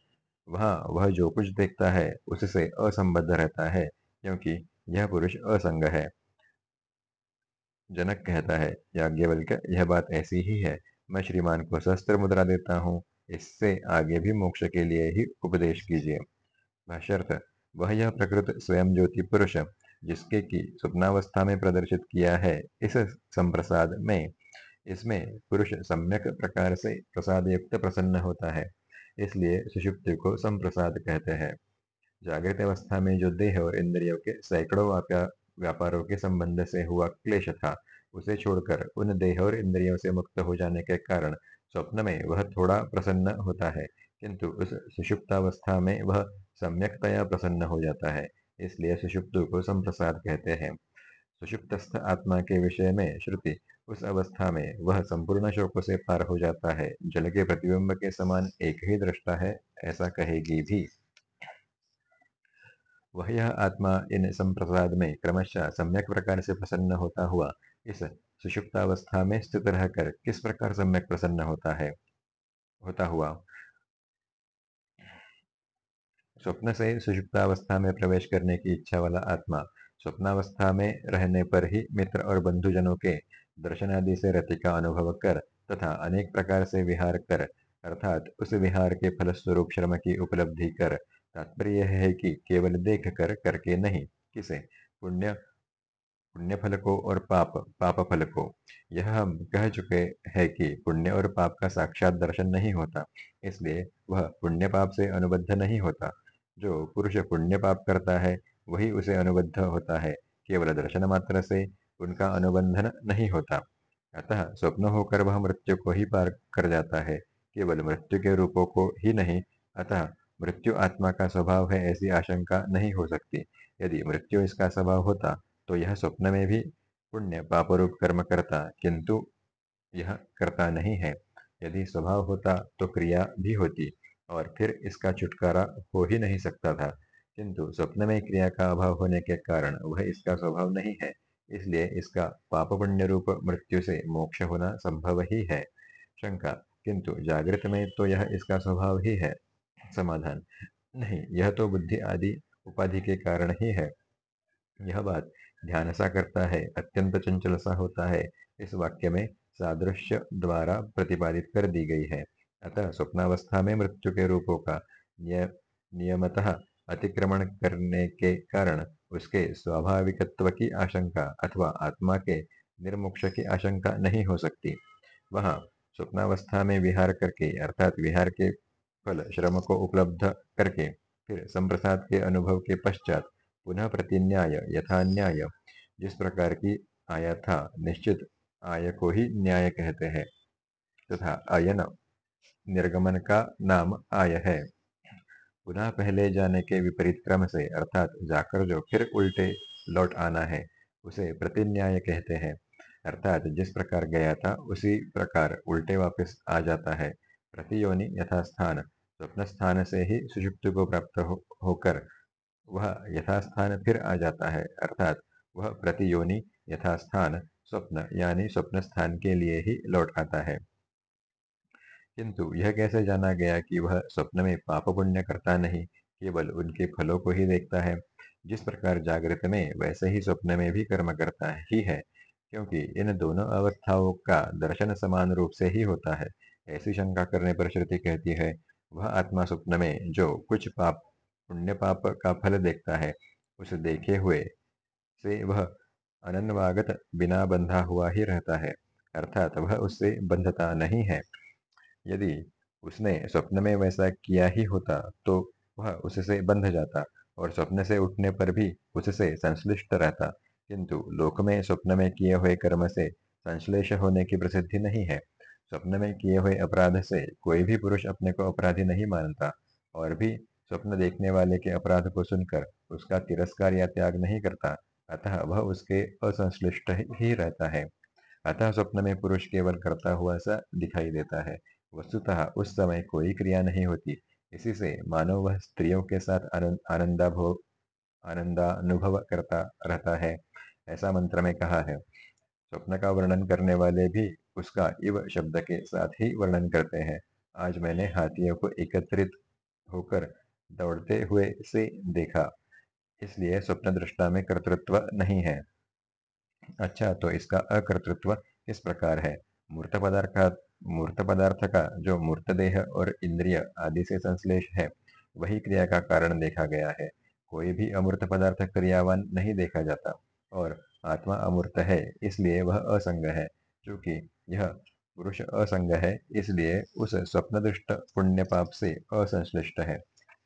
वहाँ वह जो कुछ देखता है, उससे असंबद्ध रहता है, क्योंकि यह पुरुष असंग है। जनक कहता है, याज्ञवल्क्य, यह बात ऐसी ही है। मैं श्रीमान को शस्त्र मुद्रा देता हूँ। इससे आगे भी मोक्ष के लिए ही उपदेश कीजिए। भाष्यर्थ, वह यह प्रकृत स्वयं ज्योति पुरुष जिसके की स्वप्नावस्था में प्रदर्शित किया है, इस संप्रसाद में, इसमें पुरुष सम्यक प्रकार से प्रसाद युक्त प्रसन्न होता है, इसलिए सुषुप्ति को संप्रसाद कहते हैं। जागृत अवस्था में जो देह और इंद्रियों के सैकड़ों व्यापारों के संबंध से हुआ क्लेश था, उसे छोड़कर उन देह और इंद्रियों से मुक्त हो जाने के कारण स्वप्न में वह थोड़ा प्रसन्न होता है, किंतु उस सुषुप्तावस्था में वह सम्यकतया प्रसन्न हो जाता है। इसलिए सुषुप्त को संप्रसाद कहते हैं। सुषुप्तस्थ आत्मा के विषय में श्रुति, उस अवस्था में वह संपूर्ण शोक से पार हो जाता है। जल के प्रतिबिंब के समान एक ही दृष्टा है, ऐसा कहेगी भी। वह यह आत्मा इन संप्रसाद में क्रमशः सम्यक प्रकार से प्रसन्न होता हुआ, इस सुषुप्तावस्था में स्थित रहकर किस प्रकार सम्यक प्रसन्न होता है? होता हुआ स्वप्न से सुषुप्तावस्था में प्रवेश करने की इच्छा वाला आत्मा स्वप्नावस्था में रहने पर ही मित्र और बंधुजनों के दर्शन आदि से रति का अनुभव कर तथा अनेक प्रकार से विहार कर, अर्थात उस विहार के फलस्वरूप श्रम की उपलब्धि कर। तात्पर्य है कि केवल देख कर, करके नहीं, किसे? पुण्य पुण्य फल को और पाप पाप फल को। यह हम कह चुके हैं कि पुण्य और पाप का साक्षात दर्शन नहीं होता, इसलिए वह पुण्य पाप से अनुबद्ध नहीं होता। जो पुरुष पुण्य पाप करता है, वही उसे अनुबद्ध होता है। केवल दर्शन मात्र से उनका अनुबंधन नहीं होता। अतः स्वप्न होकर वह मृत्यु को ही पार कर जाता है। केवल मृत्यु के रूपों को ही नहीं, अतः मृत्यु आत्मा का स्वभाव है ऐसी आशंका नहीं हो सकती। यदि मृत्यु इसका स्वभाव होता तो यह स्वप्न में भी पुण्य पापरूप कर्म करता, किंतु यह करता नहीं है। यदि स्वभाव होता तो क्रिया भी होती। और फिर इसका छुटकारा हो ही नहीं सकता था। किंतु स्वप्न में क्रिया का अभाव होने के कारण वह इसका स्वभाव नहीं है, इसलिए इसका पाप पुण्य रूप मृत्यु से मोक्ष होना संभव ही है। शंका, किंतु जागृत में तो यह इसका स्वभाव ही है। समाधान, नहीं, यह तो बुद्धि आदि उपाधि के कारण ही है। यह बात ध्यान सा करता है, अत्यंत चंचल सा होता है, इस वाक्य में सादृश्य द्वारा प्रतिपादित कर दी गई है। अतः स्वप्नावस्था में मृत्यु के रूपों का नियमतः अतिक्रमण करने के कारण उसके स्वाभाविकत्व की आशंका अथवा आत्मा के निर्मोक्ष की आशंका नहीं हो सकती। वह स्वप्नावस्था में विहार करके, अर्थात विहार के फल श्रम को उपलब्ध करके, फिर संप्रसाद के अनुभव के पश्चात पुनः प्रतिन्याय यथा न्याय जिस प्रकार की आया था, निश्चित आय को ही न्याय कहते हैं। तथा आयन निर्गमन का नाम आय। है पुनः पहले जाने के विपरीत क्रम से अर्थात जाकर जो फिर उल्टे लौट आना है उसे प्रतिन्याय कहते हैं। अर्थात जिस प्रकार गया था उसी प्रकार उल्टे वापस आ जाता है। प्रतियोनि यथास्थान स्वप्न स्थान से ही सुषुप्ति को प्राप्त हो, होकर वह यथास्थान फिर आ जाता है। अर्थात वह प्रतियोनि यथास्थान स्वप्न यानी स्वप्न स्थान के लिए ही लौट आता है। किंतु यह कैसे जाना गया कि वह स्वप्न में पाप पुण्य करता नहीं, केवल उनके फलों को ही देखता है? जिस प्रकार जागृत में, वैसे ही स्वप्न में भी कर्म करता ही है, क्योंकि इन दोनों अवस्थाओं का दर्शन समान रूप से ही होता है। ऐसी शंका करने पर श्रुति कहती है, वह आत्मा स्वप्न में जो कुछ पाप, पुण्य पाप का फल देखता है, उस देखे हुए से वह अनन्वागत बिना बंधा हुआ ही रहता है, अर्थात वह उससे बंधता नहीं है। यदि उसने स्वप्न में वैसा किया ही होता तो वह उससे बंध जाता और स्वप्न से उठने पर भी उससे संश्लिष्ट रहता। किंतु लोक में स्वप्न में किए हुए कर्म से संश्लेष होने की प्रसिद्धि नहीं है। स्वप्न में किए हुए अपराध से कोई भी पुरुष अपने को अपराधी नहीं मानता और भी स्वप्न देखने वाले के अपराध को सुनकर उसका तिरस्कार या त्याग नहीं करता, अतः वह उसके असंश्लिष्ट ही रहता है। अतः स्वप्न में पुरुष केवल करता हुआ सा दिखाई देता है। वस्तुतः उस समय कोई क्रिया नहीं होती। इसी से मानव वह स्त्रियों के साथ आनंदाभोग आनंदानुभव करता रहता है, ऐसा मंत्र में कहा है। स्वप्न का वर्णन करने वाले भी उसका इव शब्द के साथ ही वर्णन करते हैं। आज मैंने हाथियों को एकत्रित होकर दौड़ते हुए से देखा, इसलिए स्वप्न दृष्टा में कर्तृत्व नहीं है। अच्छा तो इसका अकर्तृत्व इस प्रकार है? मूर्त पदार्थ मूर्त पदार्थ का जो मूर्त देह और इंद्रिय आदि से संश्लेष है, वही क्रिया का कारण देखा गया है। कोई भी अमूर्त पदार्थ क्रियावान नहीं देखा जाता, और आत्मा अमूर्त है, इसलिए वह असंग है, क्योंकि यह पुरुष असंग है, इसलिए उस स्वप्न दृष्ट पुण्य पाप से असंश्लिष्ट है।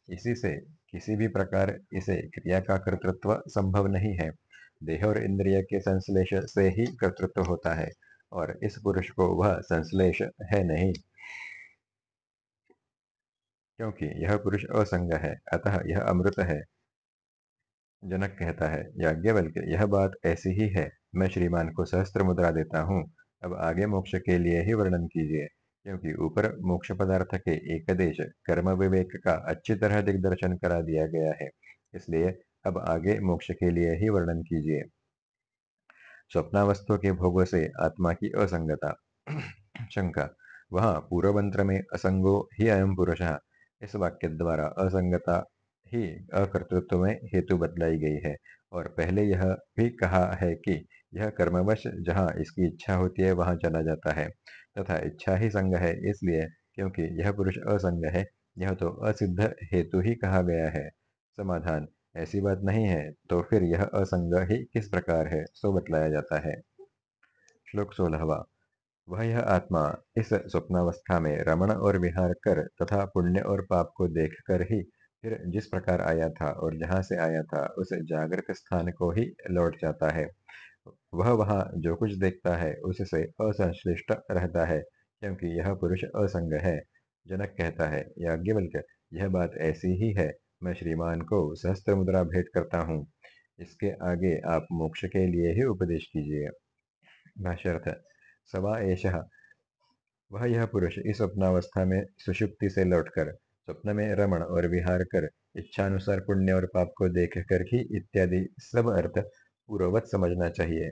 इसी से किसी भी प्रकार इसे क्रिया का कर्तृत्व संभव नहीं है। देह और इंद्रिय के संश्लेष से ही कर्तृत्व होता है। और इस पुरुष को वह संश्लेष है नहीं। क्योंकि यह पुरुष असंग है, अतः यह अमृत है। जनक कहता है याज्ञवल्क्य यह बात ऐसी ही है, मैं श्रीमान को सहस्त्र मुद्रा देता हूँ, अब आगे मोक्ष के लिए ही वर्णन कीजिए, क्योंकि ऊपर मोक्ष पदार्थ के एक देश कर्म विवेक का अच्छी तरह दिग्दर्शन करा दिया गया है, इसलिए अब आगे मोक्ष के लिए ही वर्णन कीजिए। स्वप्नावस्थों के भोगों से आत्मा की असंगता। शंका वहाँ पूर्व मंत्र में असंगो ही अयम पुरुष। इस वाक्य द्वारा असंगता ही अकर्तृत्व में हेतु बतलाई गई है। और पहले यह भी कहा है कि यह कर्मवश जहाँ इसकी इच्छा होती है, वहाँ चला जाता है। तथा इच्छा ही संग है, इसलिए क्योंकि यह पुरुष असंग है, यह तो असिद्ध हेतु ही कहा गया है। समाधान ऐसी बात नहीं है तो फिर यह असंग ही किस प्रकार है, सो बतलाया जाता है। श्लोक सोलहवा, वह यह आत्मा इस स्वप्नावस्था में रमण और विहार कर तथा पुण्य और पाप को देख कर ही फिर जिस प्रकार आया था और जहाँ से आया था, उस जागृत स्थान को ही लौट जाता है। वह वहाँ जो कुछ देखता है, उससे असंश्लिष्ट रहता है, क्योंकि यह पुरुष असंग है, जनक कहता है, याज्ञवल्क्य, यह बात ऐसी ही है मैं श्रीमान को सहस्त्र मुद्रा भेंट करता हूँ। इसके आगे आप मोक्ष के लिए ही उपदेश कीजिए। भाष्यर्थ सवा एश वह यह पुरुष इस अपनावस्था में सुषुप्ति से लौटकर स्वप्न में रमण और विहार कर इच्छानुसार पुण्य और पाप को देख कर ही इत्यादि सब अर्थ पूर्ववत समझना चाहिए।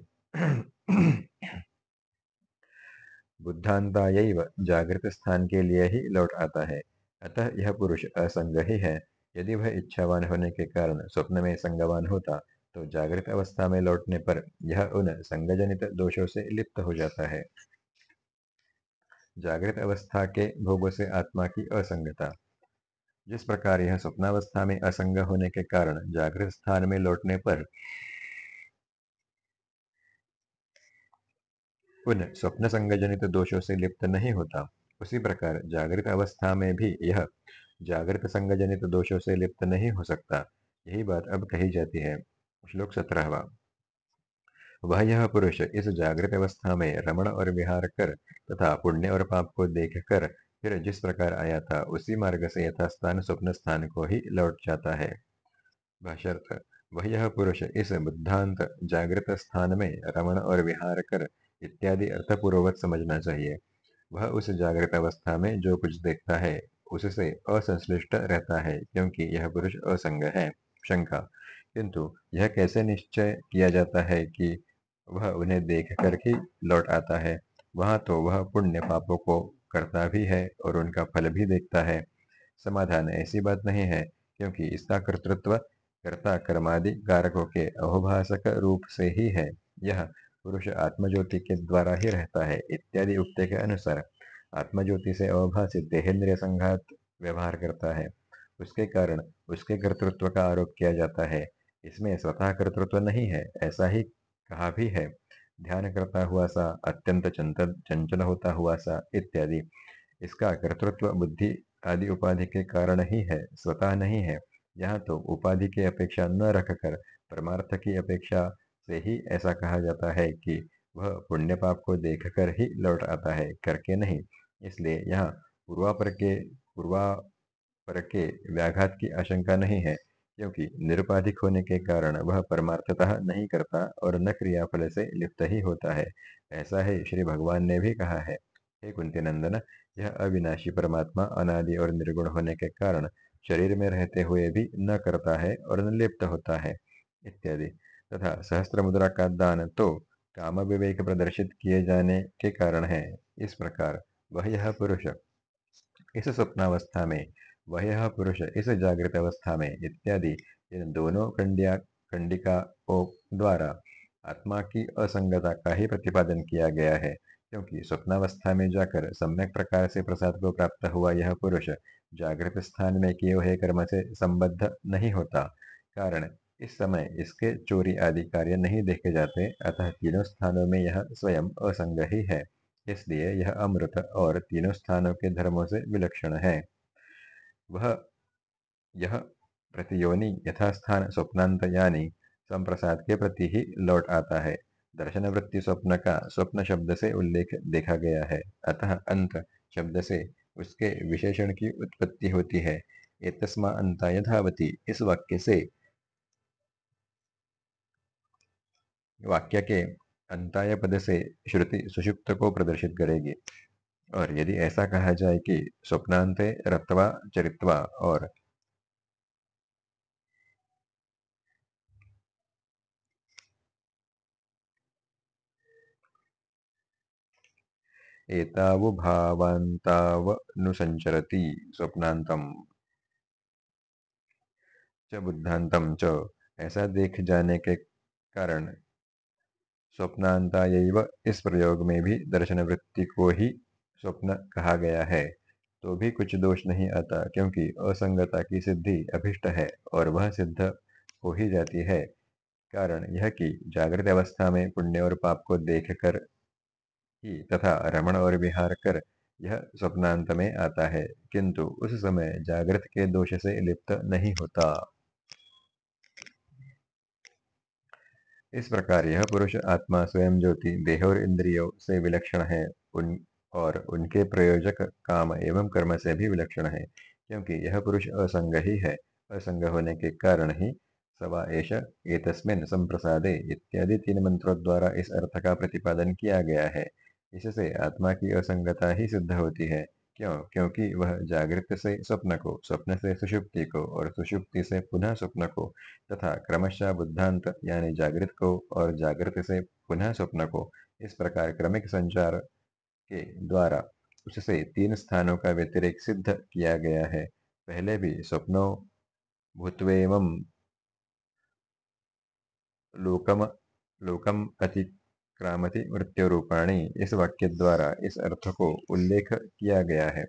बुद्धांता जागृत स्थान के लिए ही लौट आता है। अतः यह पुरुष असंग ही है। यदि वह इच्छावान होने के कारण स्वप्न में संगवान होता तो जागृत अवस्था में लौटने पर यह उन संगजनित दोषों से लिप्त हो जाता है। जागृत अवस्था के भोगों से आत्मा की असंगता। जिस प्रकार यह स्वप्नावस्था में असंग होने के कारण जागृत स्थान में लौटने पर उन स्वप्न संगजनित दोषों से लिप्त नहीं होता, उसी प्रकार जागृत अवस्था में भी यह जागृत संग जनित दोषों से लिप्त नहीं हो सकता। यही बात अब कही जाती है। श्लोक सत्रहवा। वह यह पुरुष इस जागृत अवस्था में रमण और विहार कर तथा पुण्य और पाप को देख कर फिर जिस प्रकार आया था, उसी मार्ग से यथास्थान स्वप्न स्थान को ही लौट जाता है। वह यह पुरुष इस बुद्धांत जागृत स्थान में रमण और विहार कर इत्यादि अर्थपूर्वक समझना चाहिए। वह उस जागृत अवस्था में जो कुछ देखता है उससे असंश्लिष्ट रहता है, क्योंकि यह पुरुष असंग है शंका किंतु यह कैसे निश्चय किया जाता है कि वह उन्हें देख कर ही लौट आता है? वहाँ तो वह पुण्य पापों को करता भी है और उनका फल भी देखता है। समाधान ऐसी बात नहीं है, क्योंकि इसका कर्तृत्व कर्ता कर्मादि कारकों के अहोभाषक रूप से ही है। यह पुरुष आत्मज्योति के द्वारा ही रहता है, इत्यादि उक्ति के अनुसार। आत्मज्योति से अवभाषित देहेंद्रिय संघात व्यवहार करता है। उसके कारण उसके कर्तृत्व का आरोप किया जाता है। इसमें स्वतः कर्तृत्व नहीं है, ऐसा ही कहा भी है। ध्यान करता हुआ सा, अत्यंत चंचल होता हुआ सा, इत्यादि। इसका कर्तृत्व, बुद्धि आदि उपाधि के कारण ही है, स्वतः नहीं है। यहाँ तो उपाधि की अपेक्षा न रखकर परमार्थ की अपेक्षा से ही ऐसा कहा जाता है कि वह पुण्य पाप को देखकर ही लौट आता है, करके नहीं। इसलिए यहाँ पूर्वापर के पूर्वापर के व्याघात की आशंका नहीं है, क्योंकि निरुपाधिक होने के कारण वह परमार्थतः नहीं करता और न क्रियाफल से लिप्त ही होता है। ऐसा है श्री भगवान ने भी कहा है। हे कुंती नंदन यह अविनाशी परमात्मा अनादि और निर्गुण होने के कारण शरीर में रहते हुए भी न करता है और न लिप्त होता है, इत्यादि। तथा सहस्त्र मुद्रा का दान तो काम विवेक प्रदर्शित किए जाने के कारण है। इस प्रकार वह यह पुरुष। इस स्वप्नावस्था में वह यह पुरुष, इस जागृत अवस्था में इत्यादि, इन दोनों खंडिया खंडिकाओं द्वारा आत्मा की असंगता का ही प्रतिपादन किया गया है, क्योंकि स्वप्नावस्था में जाकर सम्यक प्रकार से प्रसाद को प्राप्त हुआ यह पुरुष, जागृत स्थान में किए हुए कर्म से संबद्ध नहीं होता। कारण, इस समय इसके चोरी आदि कार्य नहीं देखे जाते, अतः तीनों स्थानों में यह स्वयं असंग ही है। इसलिए यह अमृत और तीनों स्थानों के धर्मों से विलक्षण है। वह, यह प्रतियोनि यथास्थान स्वप्नांत यानी संप्रसाद के प्रति ही लौट आता है। दर्शन वृत्ति स्वप्न का स्वप्न शब्द से उल्लेख देखा गया है। अतः अंत शब्द से उसके विशेषण की उत्पत्ति होती है। एतस्मा अंता यथावती इस वाक्य से, वाक्य के अंताय पद से श्रुति सुषुप्त को प्रदर्शित करेगी। और यदि ऐसा कहा जाए कि स्वप्नांत रत्वा चरित्वा और एतावुभावान्तावनुसंचरति स्वप्नांतम। च बुद्धांतम च। ऐसा देख जाने के कारण स्वप्नांतायव इस प्रयोग में भी दर्शन वृत्ति को ही स्वप्न कहा गया है। तो भी कुछ दोष नहीं आता, क्योंकि असंगता की सिद्धि अभिष्ट है और वह सिद्ध हो ही जाती है। कारण यह कि जागृत अवस्था में पुण्य और पाप को देख कर ही तथा रमण और विहार कर यह स्वप्नांत में आता है, किंतु उस समय जागृत के दोष से लिप्त नहीं होता। इस प्रकार यह पुरुष आत्मा स्वयं ज्योति, देह और इंद्रियों से विलक्षण है। उन, और उनके प्रयोजक काम एवं कर्म से भी विलक्षण है, क्योंकि यह पुरुष असंग ही। है असंग होने के कारण ही सवा एश एतस्मिन संप्रसादे इत्यादि तीन मंत्रों द्वारा इस अर्थ का प्रतिपादन किया गया है। इससे आत्मा की असंगता ही सिद्ध होती है। क्यों? क्योंकि वह जागृत से स्वप्न को, स्वप्न से सुषुप्ति को और सुषुप्ति से पुनः स्वप्न को तथा क्रमशः बुद्धांत यानी जागृत को और जागृत से पुनः स्वप्न को इस प्रकार क्रमिक संचार के द्वारा उससे तीन स्थानों का व्यतिरेक सिद्ध किया गया है। पहले भी स्वप्नो भूतवेम लोकम लोकम अति क्रामति मृत्यु रूपाणी इस वाक्य द्वारा इस अर्थ को उल्लेख किया गया है।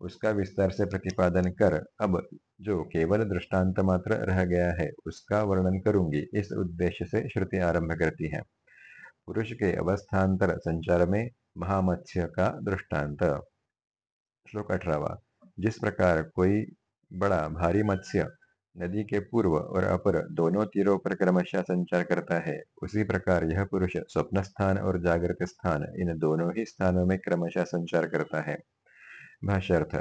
उसका विस्तार से प्रतिपादन कर, अब जो केवल दृष्टांत मात्र रह गया है, उसका वर्णन करूँगी। इस उद्देश्य से श्रुति आरंभ करती है। पुरुष के अवस्थान्तर संचार में महामत्स्य का दृष्टांत। श्लोक अठारवा जिस प्रकार कोई बड़ा भारी मत्स्य नदी के पूर्व और अपर दोनों तीरों पर क्रमशः संचार करता है। उसी प्रकार यह पुरुष स्वप्न स्थान और जागृत स्थान, इन दोनों ही स्थानों में क्रमशः संचार करता है। भाष्यर्थ,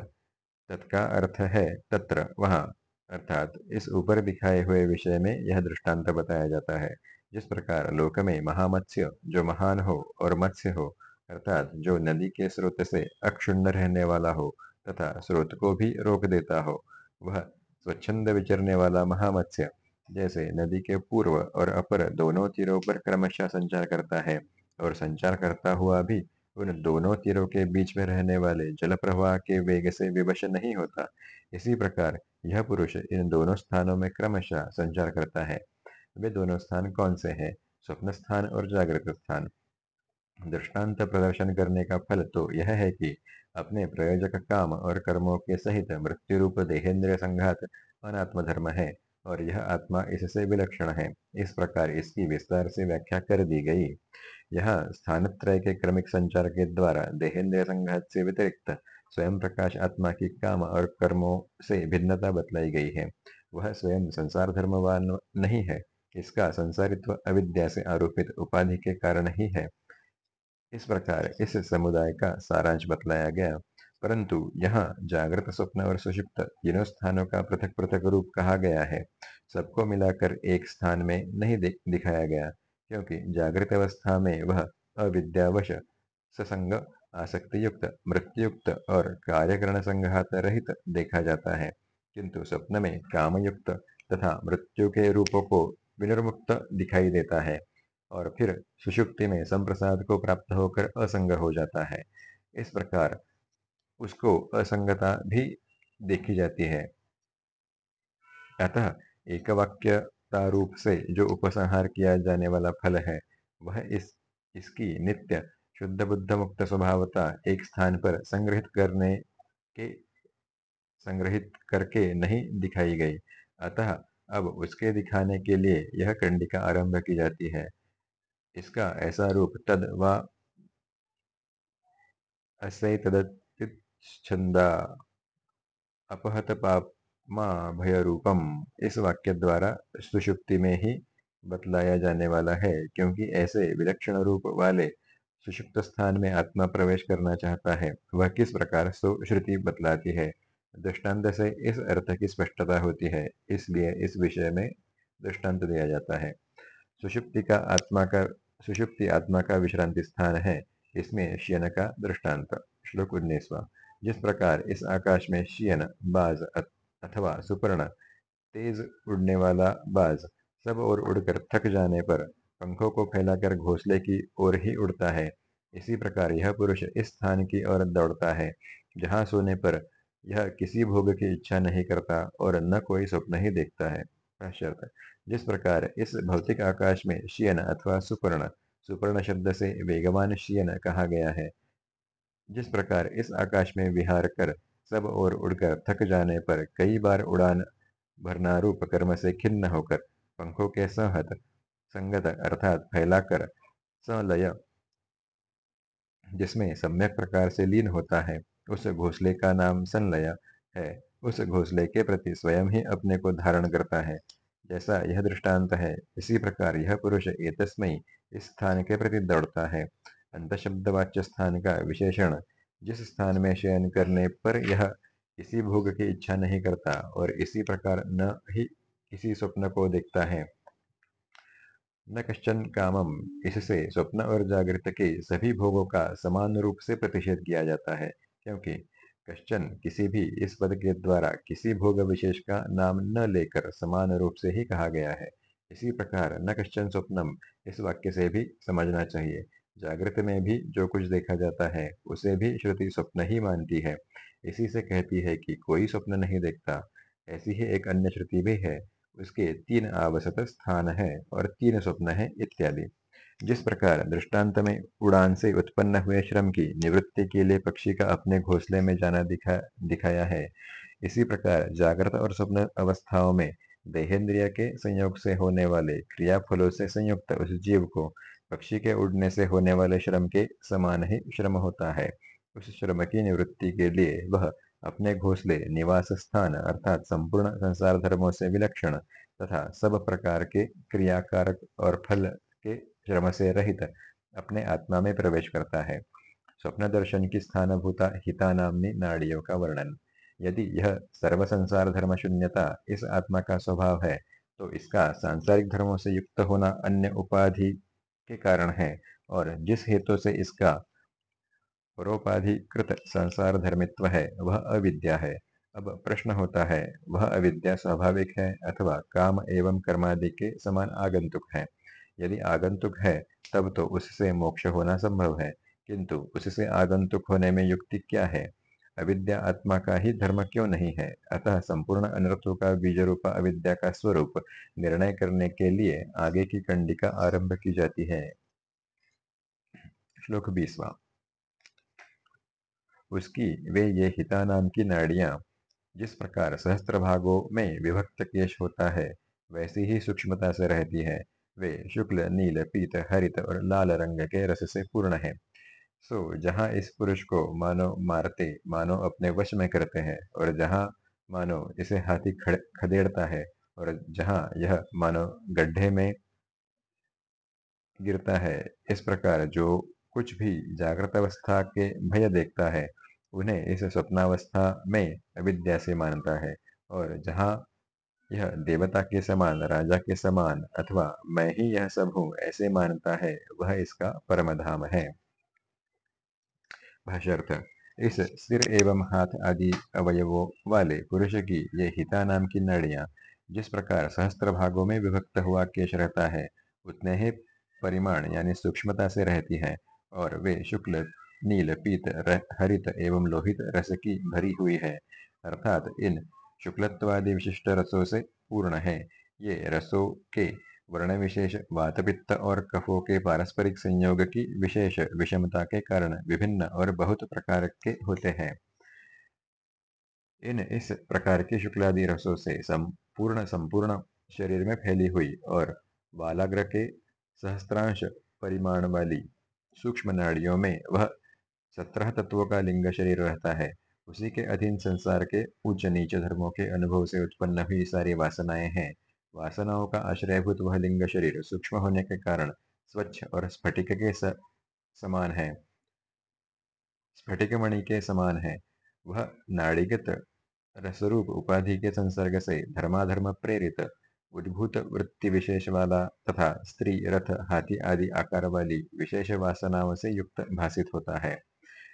तत्का अर्थ है तत्र, वहाँ। अर्थात, इस ऊपर दिखाए हुए विषय में यह दृष्टांत बताया जाता है। जिस प्रकार लोक में महामत्स्य, जो महान हो और मत्स्य हो, अर्थात, जो नदी के स्रोत से अक्षुण्ण रहने वाला हो, तथा स्रोत को भी रोक देता हो, वह स्वच्छंद विचरने वाला महामत्स्य, जैसे नदी के पूर्व और अपर दोनों तीरों पर क्रमशः संचार करता है और संचार करता हुआ भी उन दोनों तीरों के बीच में रहने वाले जल प्रवाह के वेग से विवश नहीं होता। इसी प्रकार यह पुरुष इन दोनों स्थानों में क्रमशः संचार करता है। वे दोनों स्थान कौन से हैं? स्वप्न स्थान और जागृत स्थान। दृष्टांत प्रदर्शन करने का फल तो यह है कि अपने प्रयोजक काम और कर्मों के सहित मृत्यु रूप देहेंद्र संघात अनात्म धर्म है, और यह आत्मा इससे विलक्षण है। इस प्रकार इसकी विस्तार से व्याख्या कर दी गई। यह स्थानत्रय के क्रमिक संचार के द्वारा देहेंद्र संघात से व्यतिरिक्त स्वयं प्रकाश आत्मा की काम और कर्मों से भिन्नता बतलाई गई है। वह स्वयं संसार धर्मवान नहीं है। इसका संसारित्व अविद्या से आरोपित उपाधि के कारण ही है। इस प्रकार इस समुदाय का सारांश बतलाया गया। परंतु यहाँ जागृत स्वप्न और सुषुप्त तीनों स्थानों का पृथक पृथक रूप कहा गया है। सबको मिलाकर एक स्थान में नहीं दिखाया गया, क्योंकि जागृत अवस्था में वह अविद्यावश, ससंग आसक्ति युक्त मृत्युयुक्त और कार्यकरण संघात रहित देखा जाता है। किंतु स्वप्न में काम युक्त तथा मृत्यु के रूपों को विनिर्मुक्त दिखाई देता है। और फिर सुषुप्ति में संप्रसाद को प्राप्त होकर असंग हो जाता है। इस प्रकार उसको असंगता भी देखी जाती है। अतः एक वाक्यता रूप से जो उपसंहार किया जाने वाला फल है, वह इस, इसकी नित्य शुद्ध बुद्ध मुक्त स्वभावता एक स्थान पर संग्रहित करने के, संग्रहित करके नहीं दिखाई गई। अतः अब उसके दिखाने के लिए यह कंडिका आरंभ की जाती है। इसका ऐसा रूप तद व तदतिच्छंदा अपहत पापमा भय रूपम इस वाक्य द्वारा सुषुप्ति में ही बतलाया जाने वाला है, क्योंकि ऐसे विलक्षण रूप वाले सुषुप्त स्थान में आत्मा प्रवेश करना चाहता है, वह किस प्रकार सुश्रुति बतलाती है? दृष्टांत से इस अर्थ की स्पष्टता होती है, इसलिए इस विषय में दृष्टांत दिया जाता है। सुषुप्ति का आत्मा का, सुषुप्ति आत्मा का विश्रांति स्थान है। इसमें शियन का दृष्टांत, श्लोक उन्नीसवा। जिस प्रकार इस आकाश में शियन बाज अथवा सुपर्ण, तेज उड़ने वाला बाज सब और उड़कर थक जाने पर पंखों को फैलाकर घोंसले की ओर ही उड़ता है। इसी प्रकार यह पुरुष इस स्थान की ओर दौड़ता है। जहाँ सोने पर यह किसी भोग की इच्छा नहीं करता और न कोई स्वप्न ही देखता है। जिस प्रकार इस भौतिक आकाश में शियन अथवा सुपर्ण सुपर्ण शब्द से वेगवान शियन कहा गया है। जिस प्रकार इस आकाश में विहार कर सब और उड़कर थक जाने पर कई बार उड़ान भरना रूप कर्म से खिन्न होकर पंखों के सहत संगत अर्थात फैलाकर सलय, जिसमें सम्यक प्रकार से लीन होता है, उस घोसले का नाम संलय है। उस घोसले के प्रति स्वयं ही अपने को धारण करता है। जैसा यह दृष्टांत है, इसी प्रकार यह पुरुष एतस्मय इस स्थान के प्रति दौड़ता है। अंत शब्दवाच्य स्थान का विशेषण, जिस स्थान में शयन करने पर यह किसी भोग की इच्छा नहीं करता और इसी प्रकार न ही किसी स्वप्न को देखता है। न कश्चन कामम, इससे स्वप्न और जागृत के सभी भोगों का समान रूप से प्रतिषेध किया जाता है, क्योंकि कश्चन किसी भी इस पद के द्वारा किसी भोग विशेष का नाम न लेकर समान रूप से ही कहा गया है। इसी प्रकार न कश्चन स्वप्नम, इस वाक्य से भी समझना चाहिए। जागृत में भी जो कुछ देखा जाता है, उसे भी श्रुति स्वप्न ही मानती है। इसी से कहती है कि कोई स्वप्न नहीं देखता। ऐसी ही एक अन्य श्रुति भी है, उसके तीन आवश्यक स्थान है और तीन स्वप्न है इत्यादि। जिस प्रकार दृष्टांत में उड़ान से उत्पन्न हुए श्रम की निवृत्ति के लिए पक्षी का अपने घोंसले में जाना दिखा, दिखाया है, इसी प्रकार जागृत और स्वप्न अवस्थाओं में देहेंद्रिय के संयोग से होने वाले क्रिया फलों से संयुक्त उस जीव को पक्षी के उड़ने से होने वाले श्रम के समान ही श्रम होता है। उस श्रम की निवृत्ति के लिए वह अपने घोंसले, निवास स्थान अर्थात संपूर्ण संसार धर्मों से विलक्षण तथा सब प्रकार के क्रियाकारक और फल के श्रम से रहित अपने आत्मा में प्रवेश करता है। स्वप्न दर्शन की स्थानभूता हिता नामनी नाड़ियों का वर्णन। यदि यह सर्व संसार धर्म शून्यता इस आत्मा का स्वभाव है तो इसका सांसारिक धर्मों से युक्त होना अन्य उपाधि के कारण है, और जिस हेतु से इसका परोपाधिकृत संसार धर्मित्व है, वह अविद्या है। अब प्रश्न होता है, वह अविद्या स्वाभाविक है अथवा काम एवं कर्मादि के समान आगंतुक है? यदि आगंतुक है, तब तो उससे मोक्ष होना संभव है। किंतु उससे आगंतुक होने में युक्ति क्या है? अविद्या आत्मा का ही धर्म क्यों नहीं है? अतः संपूर्ण अनर्थों का बीज रूप अविद्या का स्वरूप निर्णय करने के लिए आगे की कंडिका आरंभ की जाती है। श्लोक बीसवा। उसकी वे ये हिता नाम की नाड़ियाँ, जिस प्रकार सहस्त्र भागों में विभक्त केश होता है, वैसी ही सूक्ष्मता से रहती है। वे शुक्ल, नील, पीत, हरित और लाल रंग के रस से पूर्ण है। सो, जहाँ इस पुरुष को मानो मारते, मानो अपने वश में करते हैं और जहाँ मानो इसे हाथी खदेड़ता है और जहाँ यह मानो गड्ढे में गिरता है, इस प्रकार जो कुछ भी जागृत अवस्था के भय देखता है, उन्हें इस स्वप्नावस्था में अविद्या से मानता है और जहाँ यह देवता के समान, राजा के समान अथवा मैं ही यह सब हूँ ऐसे मानता है, वह इसका परम धाम है। भाष्यर्थ, इस सिर एवं हाथ आदि अवयवों वाले पुरुष की ये हिता नाम की नाड़ियाँ, जिस प्रकार सहस्त्र भागों में विभक्त हुआ केश रहता है, उतने ही परिमाण यानी सूक्ष्मता से रहती है और वे शुक्ल, नील, पीत हरित एवं लोहित रस की भरी हुई है। अर्थात इन शुक्लत्वादि विशिष्ट रसों से पूर्ण है। ये रसों के वर्ण विशेष वातपित्त और कफों के पारस्परिक संयोग की विशेष विषमता के कारण विभिन्न और बहुत प्रकार के होते हैं। इन इस प्रकार के शुक्लादि रसों से संपूर्ण संपूर्ण शरीर में फैली हुई और बालाग्र के सहस्त्रांश परिमाण वाली सूक्ष्म नाड़ियों में वह सत्रह तत्वों का लिंग शरीर रहता है। उसी के अधीन संसार के उच्च नीच धर्मों के अनुभव से उत्पन्न हुई सारी वासनाएँ हैं। वासनाओं का आश्रयभूत वह लिंग शरीर सूक्ष्म होने के कारण स्वच्छ और स्फटिक के समान है। स्फटिक मणि के समान है। वह नाड़ीगत रसरूप उपाधि के संसर्ग से धर्माधर्म प्रेरित, उद्भूत वृत्ति विशेष वाला तथा स्त्री, रथ, हाथी आदि आकार वाली विशेष वासनाओं से युक्त भाषित होता है।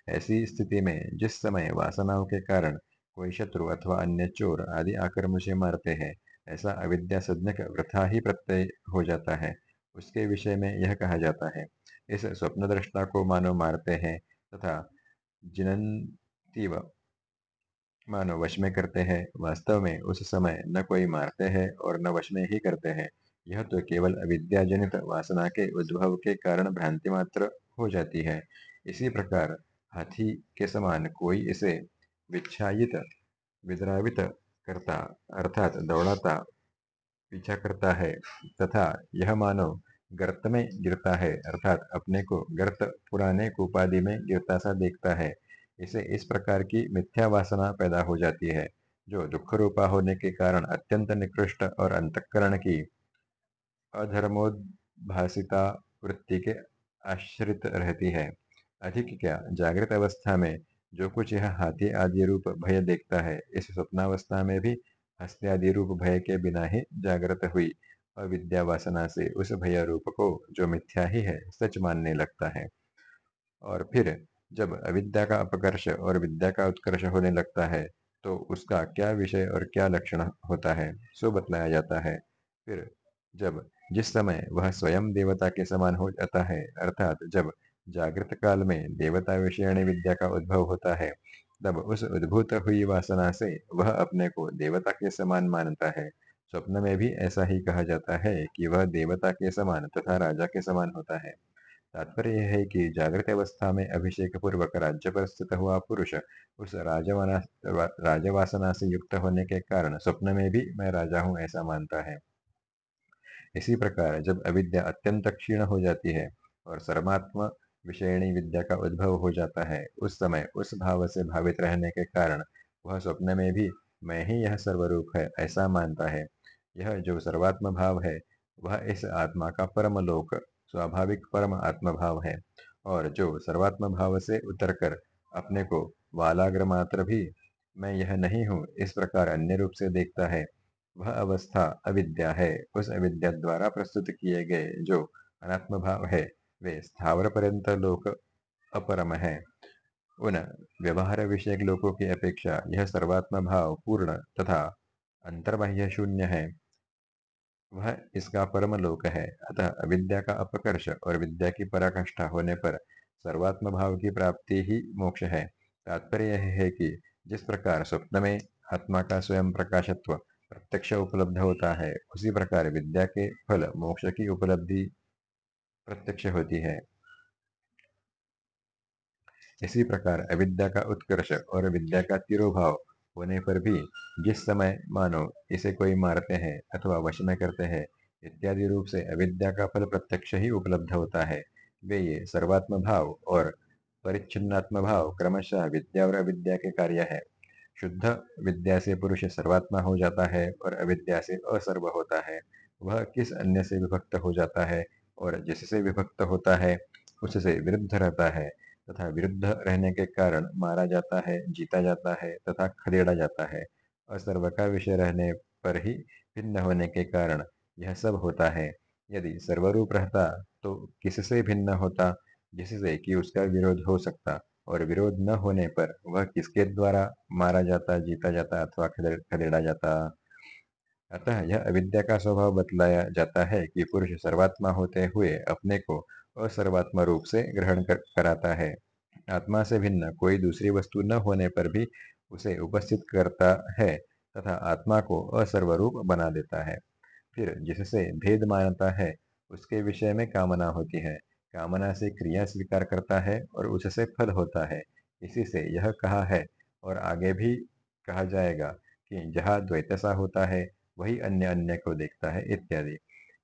ऐसी स्थिति में जिस समय वासनाओं के कारण कोई शत्रु अथवा अन्य चोर आदि आकर मुझे मारते हैं, ऐसा अविद्या सज्ञक वृथा ही प्रत्यय हो जाता है। उसके विषय में यह कहा जाता है, इस स्वप्न दृष्टा को मानो मारते हैं तथा जिनतीव मानो वश में करते हैं, वास्तव में उस समय न कोई मारते हैं और न वश में ही करते हैं। यह तो केवल अविद्याजनित वासना के उद्भव के कारण भ्रांति मात्र हो जाती है। इसी प्रकार हाथी के समान कोई इसे विच्छायित, विद्रावित करता, अर्थात दौड़ाता, पीछा करता है, तथा यह मानव गर्त में गिरता है, अर्थात अपने को गर्त, पुराने उपाधि में गिरता सा देखता है। इसे इस प्रकार की मिथ्या वासना पैदा हो जाती है, जो दुख रूपा होने के कारण अत्यंत निकृष्ट और अंतकरण की अधर्मोद्भासिता वृत्ति के आश्रित रहती है। अधिक क्या? जागृत अवस्था में जो कुछ यह हाथी आदि रूप भय देखता है, इस स्वप्नावस्था में भी हस्त्यादि रूप भय के बिना ही जागृत हुई। अविद्या वासना से उस भय रूप को जो मिथ्या ही है, सच मानने लगता है। और फिर जब अविद्या का अपकर्ष और विद्या का उत्कर्ष होने लगता है तो उसका क्या विषय और क्या लक्षण होता है, सो बतलाया जाता है। फिर जब जिस समय वह स्वयं देवता के समान हो जाता है, अर्थात जब जागृत काल में देवता विषयणी विद्या का उद्भव होता है। तब उस उद्भूत हुई वासना से वह अपने को देवता के समान मानता है। स्वप्न में भी ऐसा ही कहा जाता है कि वह देवता के समान तथा राजा के समान होता है। तात्पर्य यह है कि जागृत अवस्था में अभिषेक पूर्वक राज्य पर स्थित हुआ पुरुष उस राजवासना से युक्त होने के कारण स्वप्न में भी मैं राजा हूँ ऐसा मानता है। इसी प्रकार जब अविद्या अत्यंत क्षीण हो जाती है और सर्मात्म विषयणी विद्या का उद्भव हो जाता है। उस समय उस भाव से भावित रहने के कारण वह स्वप्न में भी, मैं ही यह सर्वरूप है ऐसा मानता है। यह जो सर्वात्म भाव है, वह इस आत्मा का परम लोक स्वाभाविक परम आत्म भाव है। और जो सर्वात्म भाव से उतरकर अपने को बालाग्र मात्र भी, मैं यह नहीं हूँ इस प्रकार अन्य रूप से देखता है, वह अवस्था अविद्या है। उस अविद्या द्वारा प्रस्तुत किए गए जो अनात्म भाव है वे स्थावर पर्यंत लोक अपरम। है उन व्यवहार विषयक लोकों की अपेक्षा यह सर्वात्म भाव पूर्ण तथा अंतर्बाह्य शून्य है। वह इसका परम लोक है। अतः अविद्या का अपकर्ष और विद्या की पराकाष्ठा होने पर सर्वात्म भाव की प्राप्ति ही मोक्ष है। तात्पर्य यह है कि जिस प्रकार स्वप्न में आत्मा का स्वयं प्रकाशत्व प्रत्यक्ष उपलब्ध होता है, उसी प्रकार विद्या के फल मोक्ष की उपलब्धि प्रत्यक्ष होती है। इसी प्रकार अविद्या का उत्कर्ष और विद्या का तिरोभाव होने पर भी जिस समय मानो इसे कोई मारते हैं अथवा वश में करते हैं, इत्यादि रूप से अविद्या का फल प्रत्यक्ष ही उपलब्ध होता है। वे ये सर्वात्म भाव और परिच्छिन्नात्म भाव क्रमशः विद्या और अविद्या के कार्य है। शुद्ध विद्या से पुरुष सर्वात्मा हो जाता है और अविद्या से असर्व होता है। वह किस अन्य से विभक्त हो जाता है? और जिससे विभक्त होता है, उससे विरुद्ध रहता है तथा विरुद्ध रहने के कारण मारा जाता है, जीता जाता है तथा खदेड़ा जाता है। और सर्व का विषय रहने पर ही भिन्न होने के कारण यह सब होता है। यदि सर्वरूप रहता तो किससे भिन्न होता? जिससे कि उसका विरोध हो सकता और विरोध न होने पर वह किसके द्वारा मारा जाता, जीता जाता अथवा खदेड़ा जाता? अतः यह अविद्या का स्वभाव बतलाया जाता है कि पुरुष सर्वात्मा होते हुए अपने को असर्वात्मा रूप से ग्रहण कर, कराता है। आत्मा से भिन्न कोई दूसरी वस्तु न होने पर भी उसे उपस्थित करता है तथा आत्मा को असर्वरूप बना देता है। फिर जिससे भेद मानता है उसके विषय में कामना होती है। कामना से क्रिया स्वीकार करता है और उससे फल होता है। इसी से यह कहा है और आगे भी कहा जाएगा कि जहाँ द्वैतसा होता है वही अन्य अन्य को देखता है, इत्यादि।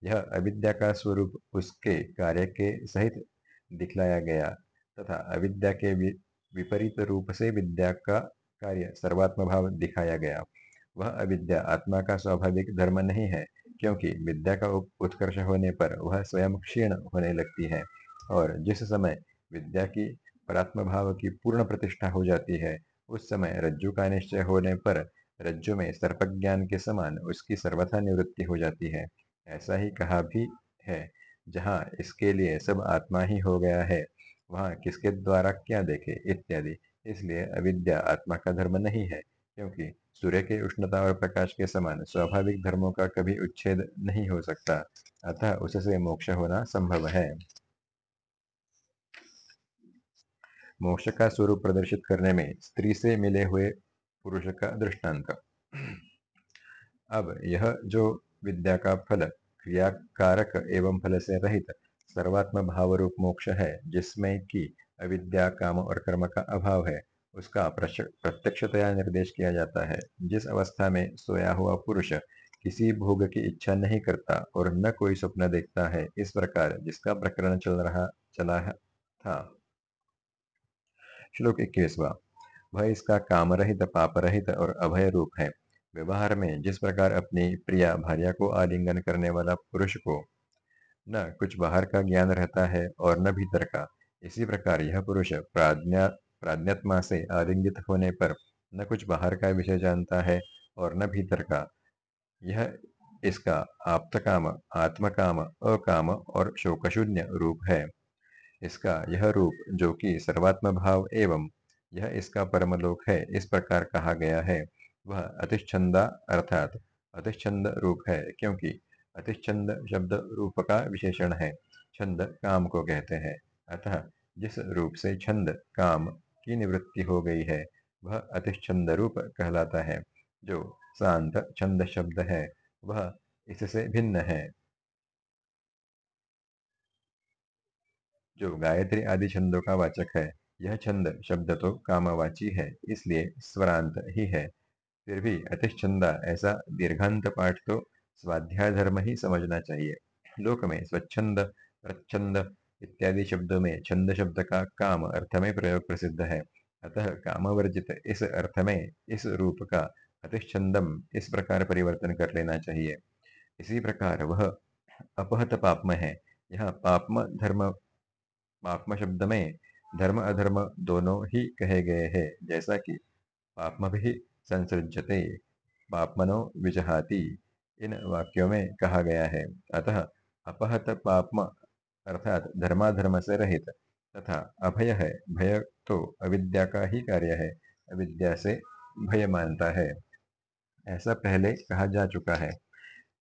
यह अविद्या का स्वरूप उसके कार्य के सहित दिखलाया गया तथा अविद्या के विपरीत रूप से विद्या का कार्य सर्वात्म भाव दिखाया गया। वह अविद्या आत्मा का स्वाभाविक धर्म नहीं है, क्योंकि विद्या का उत्कर्ष होने पर वह स्वयं क्षीण होने लगती है और जिस समय विद्या की परात्म भाव की पूर्ण प्रतिष्ठा हो जाती है, उस समय रज्जु का निश्चय होने पर रज्जु में सर्प ज्ञान के समान उसकी सर्वथा निवृत्ति हो जाती है। ऐसा ही कहा भी है, जहाँ इसके लिए सब आत्मा ही हो गया है, वहाँ किसके द्वारा क्या देखे इत्यादि। इसलिए अविद्या आत्मा का धर्म नहीं है, क्योंकि सूर्य के उष्णता और प्रकाश के समान स्वाभाविक धर्मों का कभी उच्छेद नहीं हो सकता, अतः उससे मोक्ष होना संभव है। मोक्ष का स्वरूप प्रदर्शित करने में स्त्री से मिले हुए पुरुष का दृष्टांत अब यह जो विद्या का फल क्रिया कारक एवं फल से रहित सर्वात्म भाव रूप मोक्ष है, जिसमें कि अविद्या, काम और कर्म का अभाव है, उसका प्रत्यक्षतया निर्देश किया जाता है। जिस अवस्था में सोया हुआ पुरुष किसी भोग की इच्छा नहीं करता और न कोई स्वप्न देखता है, इस प्रकार जिसका प्रकरण चल रहा, चला था। श्लोक इक्कीसवा। वह इसका काम रहित पाप रहित और अभय रूप है। व्यवहार में जिस प्रकार अपनी प्रिया भार्या को आलिंगन करने वाला पुरुष को न कुछ बाहर का ज्ञान रहता है और न भीतर का, इसी प्रकार यह पुरुष प्राज्ञा, प्राज्ञात्मा से आलिंगित होने पर न कुछ बाहर का विषय जानता है और न भीतर का। यह इसका आप्तकाम, आत्मकाम, अकाम और शोकशून्य रूप है। इसका यह रूप जो कि सर्वात्म भाव एवं यह इसका परमलोक है। इस प्रकार कहा गया है। वह अतिश्चंदा अर्थात अतिश्चंद रूप है, क्योंकि अतिश्चंद शब्द रूप का विशेषण है। छंद काम को कहते हैं। अतः जिस रूप से छंद काम की निवृत्ति हो गई है, वह अतिश्चंद रूप कहलाता है। जो शांत छंद शब्द है, वह इससे भिन्न है। जो गायत्री आदि छंदों का वाचक है यह छंद शब्द तो कामवाची है, इसलिए स्वरांत ही है। फिर भी अतिश्चंदा ऐसा दीर्घांत पाठ तो स्वाध्याय धर्म ही समझना चाहिए। लोक में स्वच्छंद, प्रच्छंद इत्यादि शब्दों में छंद शब्द का काम अर्थ में प्रयोग प्रसिद्ध है। अतः कामवर्जित इस अर्थ में इस रूप का अतिश्चंदम इस प्रकार परिवर्तन कर लेना चाहिए। इसी प्रकार वह अपहत पापम है। यह पापम धर्म, पापम शब्द में धर्म अधर्म दोनों ही कहे गए हैं, जैसा कि पापम भी संसृजते पापमनो विजहाति, इन वाक्यों में कहा गया है। अतः अपहत पापम अर्थात धर्माधर्म से रहित तथा अभय है, भय तो अविद्या का ही कार्य है, अविद्या से भय मानता है। ऐसा पहले कहा जा चुका है।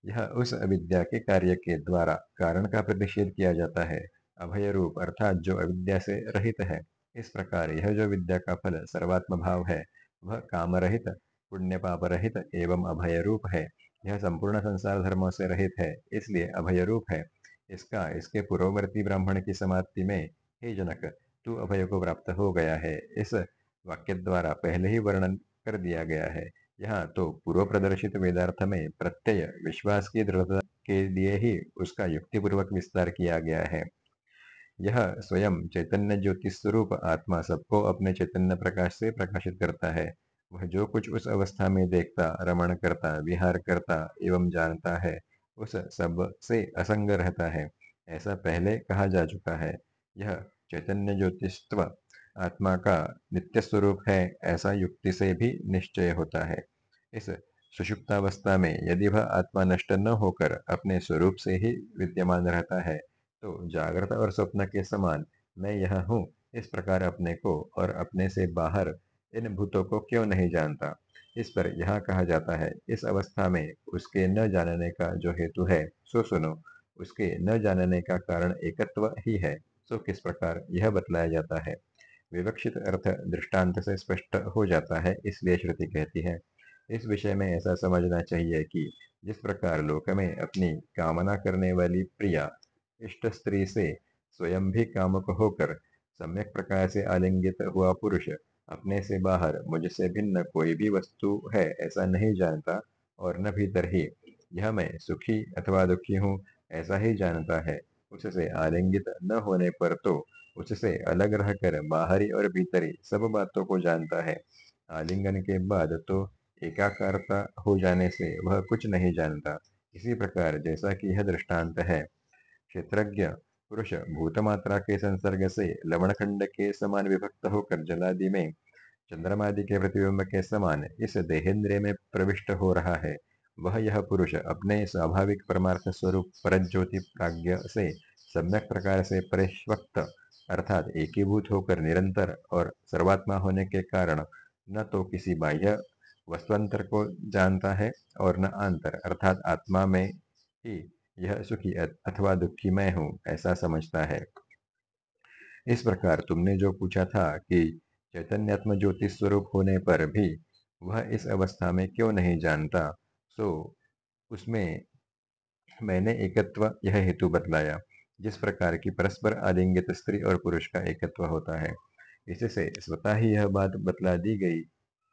यह उस अविद्या के कार्य के द्वारा कारण का प्रतिषेध किया जाता है। अभय रूप अर्थात जो अविद्या से रहित है, इस प्रकार यह जो विद्या का फल सर्वात्म भाव है, वह काम रहित पुण्य पाप रहित एवं अभय रूप है। यह संपूर्ण संसार धर्मों से रहित है, इसलिए अभय रूप है। इसका, इसके पूर्ववर्ती ब्राह्मण की समाप्ति में, हे जनक, तू अभय को प्राप्त हो गया है। इस वाक्य द्वारा पहले ही वर्णन कर दिया गया है। यहाँ तो पूर्व प्रदर्शित वेदार्थ में प्रत्यय, विश्वास की दृढ़ता के लिए ही उसका युक्तिपूर्वक विस्तार किया गया है। यह स्वयं चैतन्य ज्योति स्वरूप आत्मा सबको अपने चैतन्य प्रकाश से प्रकाशित करता है। वह जो कुछ उस अवस्था में देखता, रमण करता, विहार करता एवं जानता है, उस सबसे असंग रहता है। ऐसा पहले कहा जा चुका है। यह चैतन्य ज्योतिष्व आत्मा का नित्य स्वरूप है, ऐसा युक्ति से भी निश्चय होता है। इस सुषुप्तावस्था में यदि वह आत्मा नष्ट न होकर अपने स्वरूप से ही विद्यमान रहता है तो जागृत और स्वप्न के समान मैं यह हूँ, इस प्रकार अपने को और अपने से बाहर इन भूतों को क्यों नहीं जानता? इस पर यहाँ कहा जाता है, इस अवस्था में उसके न जानने का जो हेतु है, सो सुनो, उसके न जानने का कारण एकत्व ही है, सो किस प्रकार यह बतलाया जाता है? विवक्षित अर्थ दृष्टांत से स्पष्ट हो जाता है, इसलिए श्रुति कहती है, इस विषय में ऐसा समझना चाहिए कि जिस प्रकार लोक में अपनी कामना करने वाली प्रिया इष्ट स्त्री से स्वयं भी कामक होकर सम्यक प्रकार से आलिंगित हुआ पुरुष। अपने से बाहर मुझसे भिन्न कोई भी वस्तु है ऐसा नहीं जानता और न भीतर ही। यह मैं सुखी अथवा दुखी हूँ ऐसा ही जानता है। उससे आलिंगित न होने पर तो उससे अलग रहकर बाहरी और भीतरी सब बातों को जानता है। आलिंगन के बाद तो एकाकारता हो जाने से वह कुछ नहीं जानता। इसी प्रकार जैसा कि यह दृष्टांत है। क्षेत्रज्ञ, पुरुष, भूतमात्रा के संसर्ग से लवण खंड के समान विभक्त होकर जलादि में, चंद्रमादि के प्रतिबिंब के समान इस देहेंद्रिय में प्रविष्ट हो रहा है। वह यह पुरुष अपने स्वाभाविक परमार्थ स्वरूप परज्योति प्राज्ञ से सम्यक प्रकार से परिष्वक्त, अर्थात एकीभूत होकर निरंतर और सर्वात्मा होने के कारण न तो किसी बाह्य वस्तुअंतर को जानता है और न अंतर अर्थात आत्मा में ही यह सुखी अथवा दुखी मैं हूँ, ऐसा समझता है। इस प्रकार तुमने जो पूछा था कि चैतन्यात्म ज्योति स्वरूप होने पर भी वह इस अवस्था में क्यों नहीं जानता, सो उसमें मैंने एकत्व, यह हेतु बतलाया, जिस प्रकार की परस्पर आलिंगित स्त्री और पुरुष का एकत्व होता है। इससे स्वतः ही यह बात बतला दी गई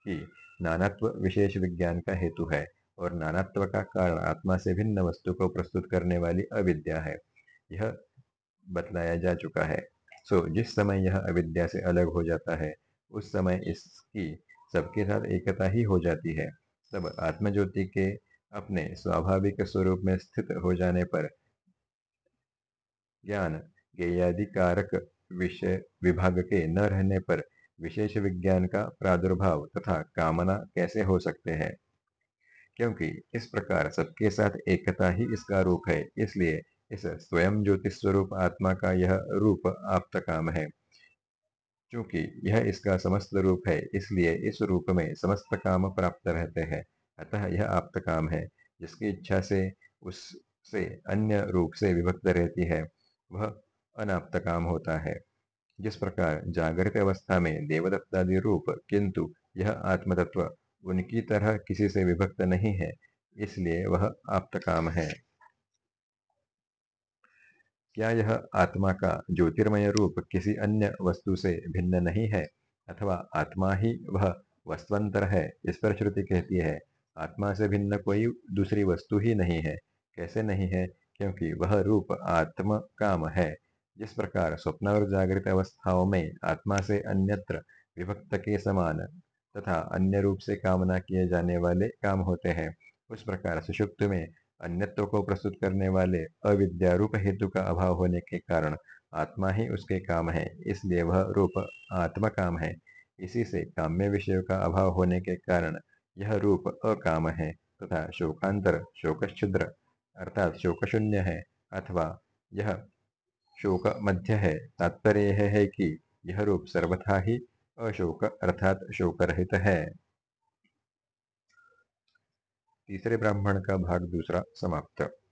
कि नानात्व विशेष विज्ञान का हेतु है। और नानात्व का कारण आत्मा से भिन्न वस्तु को प्रस्तुत करने वाली अविद्या है। यह बतलाया जा चुका है। सो जिस समय यह अविद्या से अलग हो जाता है, उस समय इसकी सबके साथ एकता ही हो जाती है। तब आत्मज्योति के अपने स्वाभाविक स्वरूप में स्थित हो जाने पर ज्ञान गेयादिकारक विषय विभाग के न रहने पर विशेष विज्ञान का प्रादुर्भाव तथा कामना कैसे हो सकते हैं? क्योंकि इस प्रकार सबके साथ एकता ही इसका रूप है, इसलिए इस स्वयं ज्योतिष स्वरूप आत्मा का यह रूप आप काम है। क्योंकि यह इसका समस्त रूप है, इसलिए इस रूप में समस्त काम प्राप्त रहते हैं, अतः यह आप्त काम है। जिसकी इच्छा से, उससे अन्य रूप से विभक्त रहती है, वह अनाप्त काम होता है। जिस प्रकार जागृत अवस्था में देवदत्तादि रूप, किंतु यह आत्मतत्व उनकी तरह किसी से विभक्त नहीं है, इसलिए वह आप्त काम है। क्या यह आत्मा का ज्योतिर्मय रूप किसी अन्य वस्तु से भिन्न नहीं है, अथवा आत्मा ही वह वस्तुअंतर है, इस पर श्रुति कहती है, आत्मा से भिन्न कोई दूसरी वस्तु ही नहीं है, कैसे नहीं है, क्योंकि वह रूप आत्म काम है। जिस प्रकार स्वप्न और जागृत अवस्थाओं में आत्मा से अन्यत्र विभक्त के समान तथा अन्य रूप से कामना किए जाने वाले काम होते हैं। उस प्रकार सुषुप्त में अन्यत्व को प्रस्तुत करने वाले अविद्यारूप हेतु का अभाव होने के कारण आत्मा ही उसके काम है, इसलिए वह रूप आत्मा काम है। इसी से काम्य विषयों का अभाव होने के कारण यह रूप अकाम है तथा शोकांतर शोकशुद्र अर्थात शोकशून्य है अथवा यह शोक मध्य है। तात्पर्य है कि यह रूप सर्वथा ही अशोक अर्थात शोक रहित है। तीसरे ब्राह्मण का भाग दूसरा समाप्त।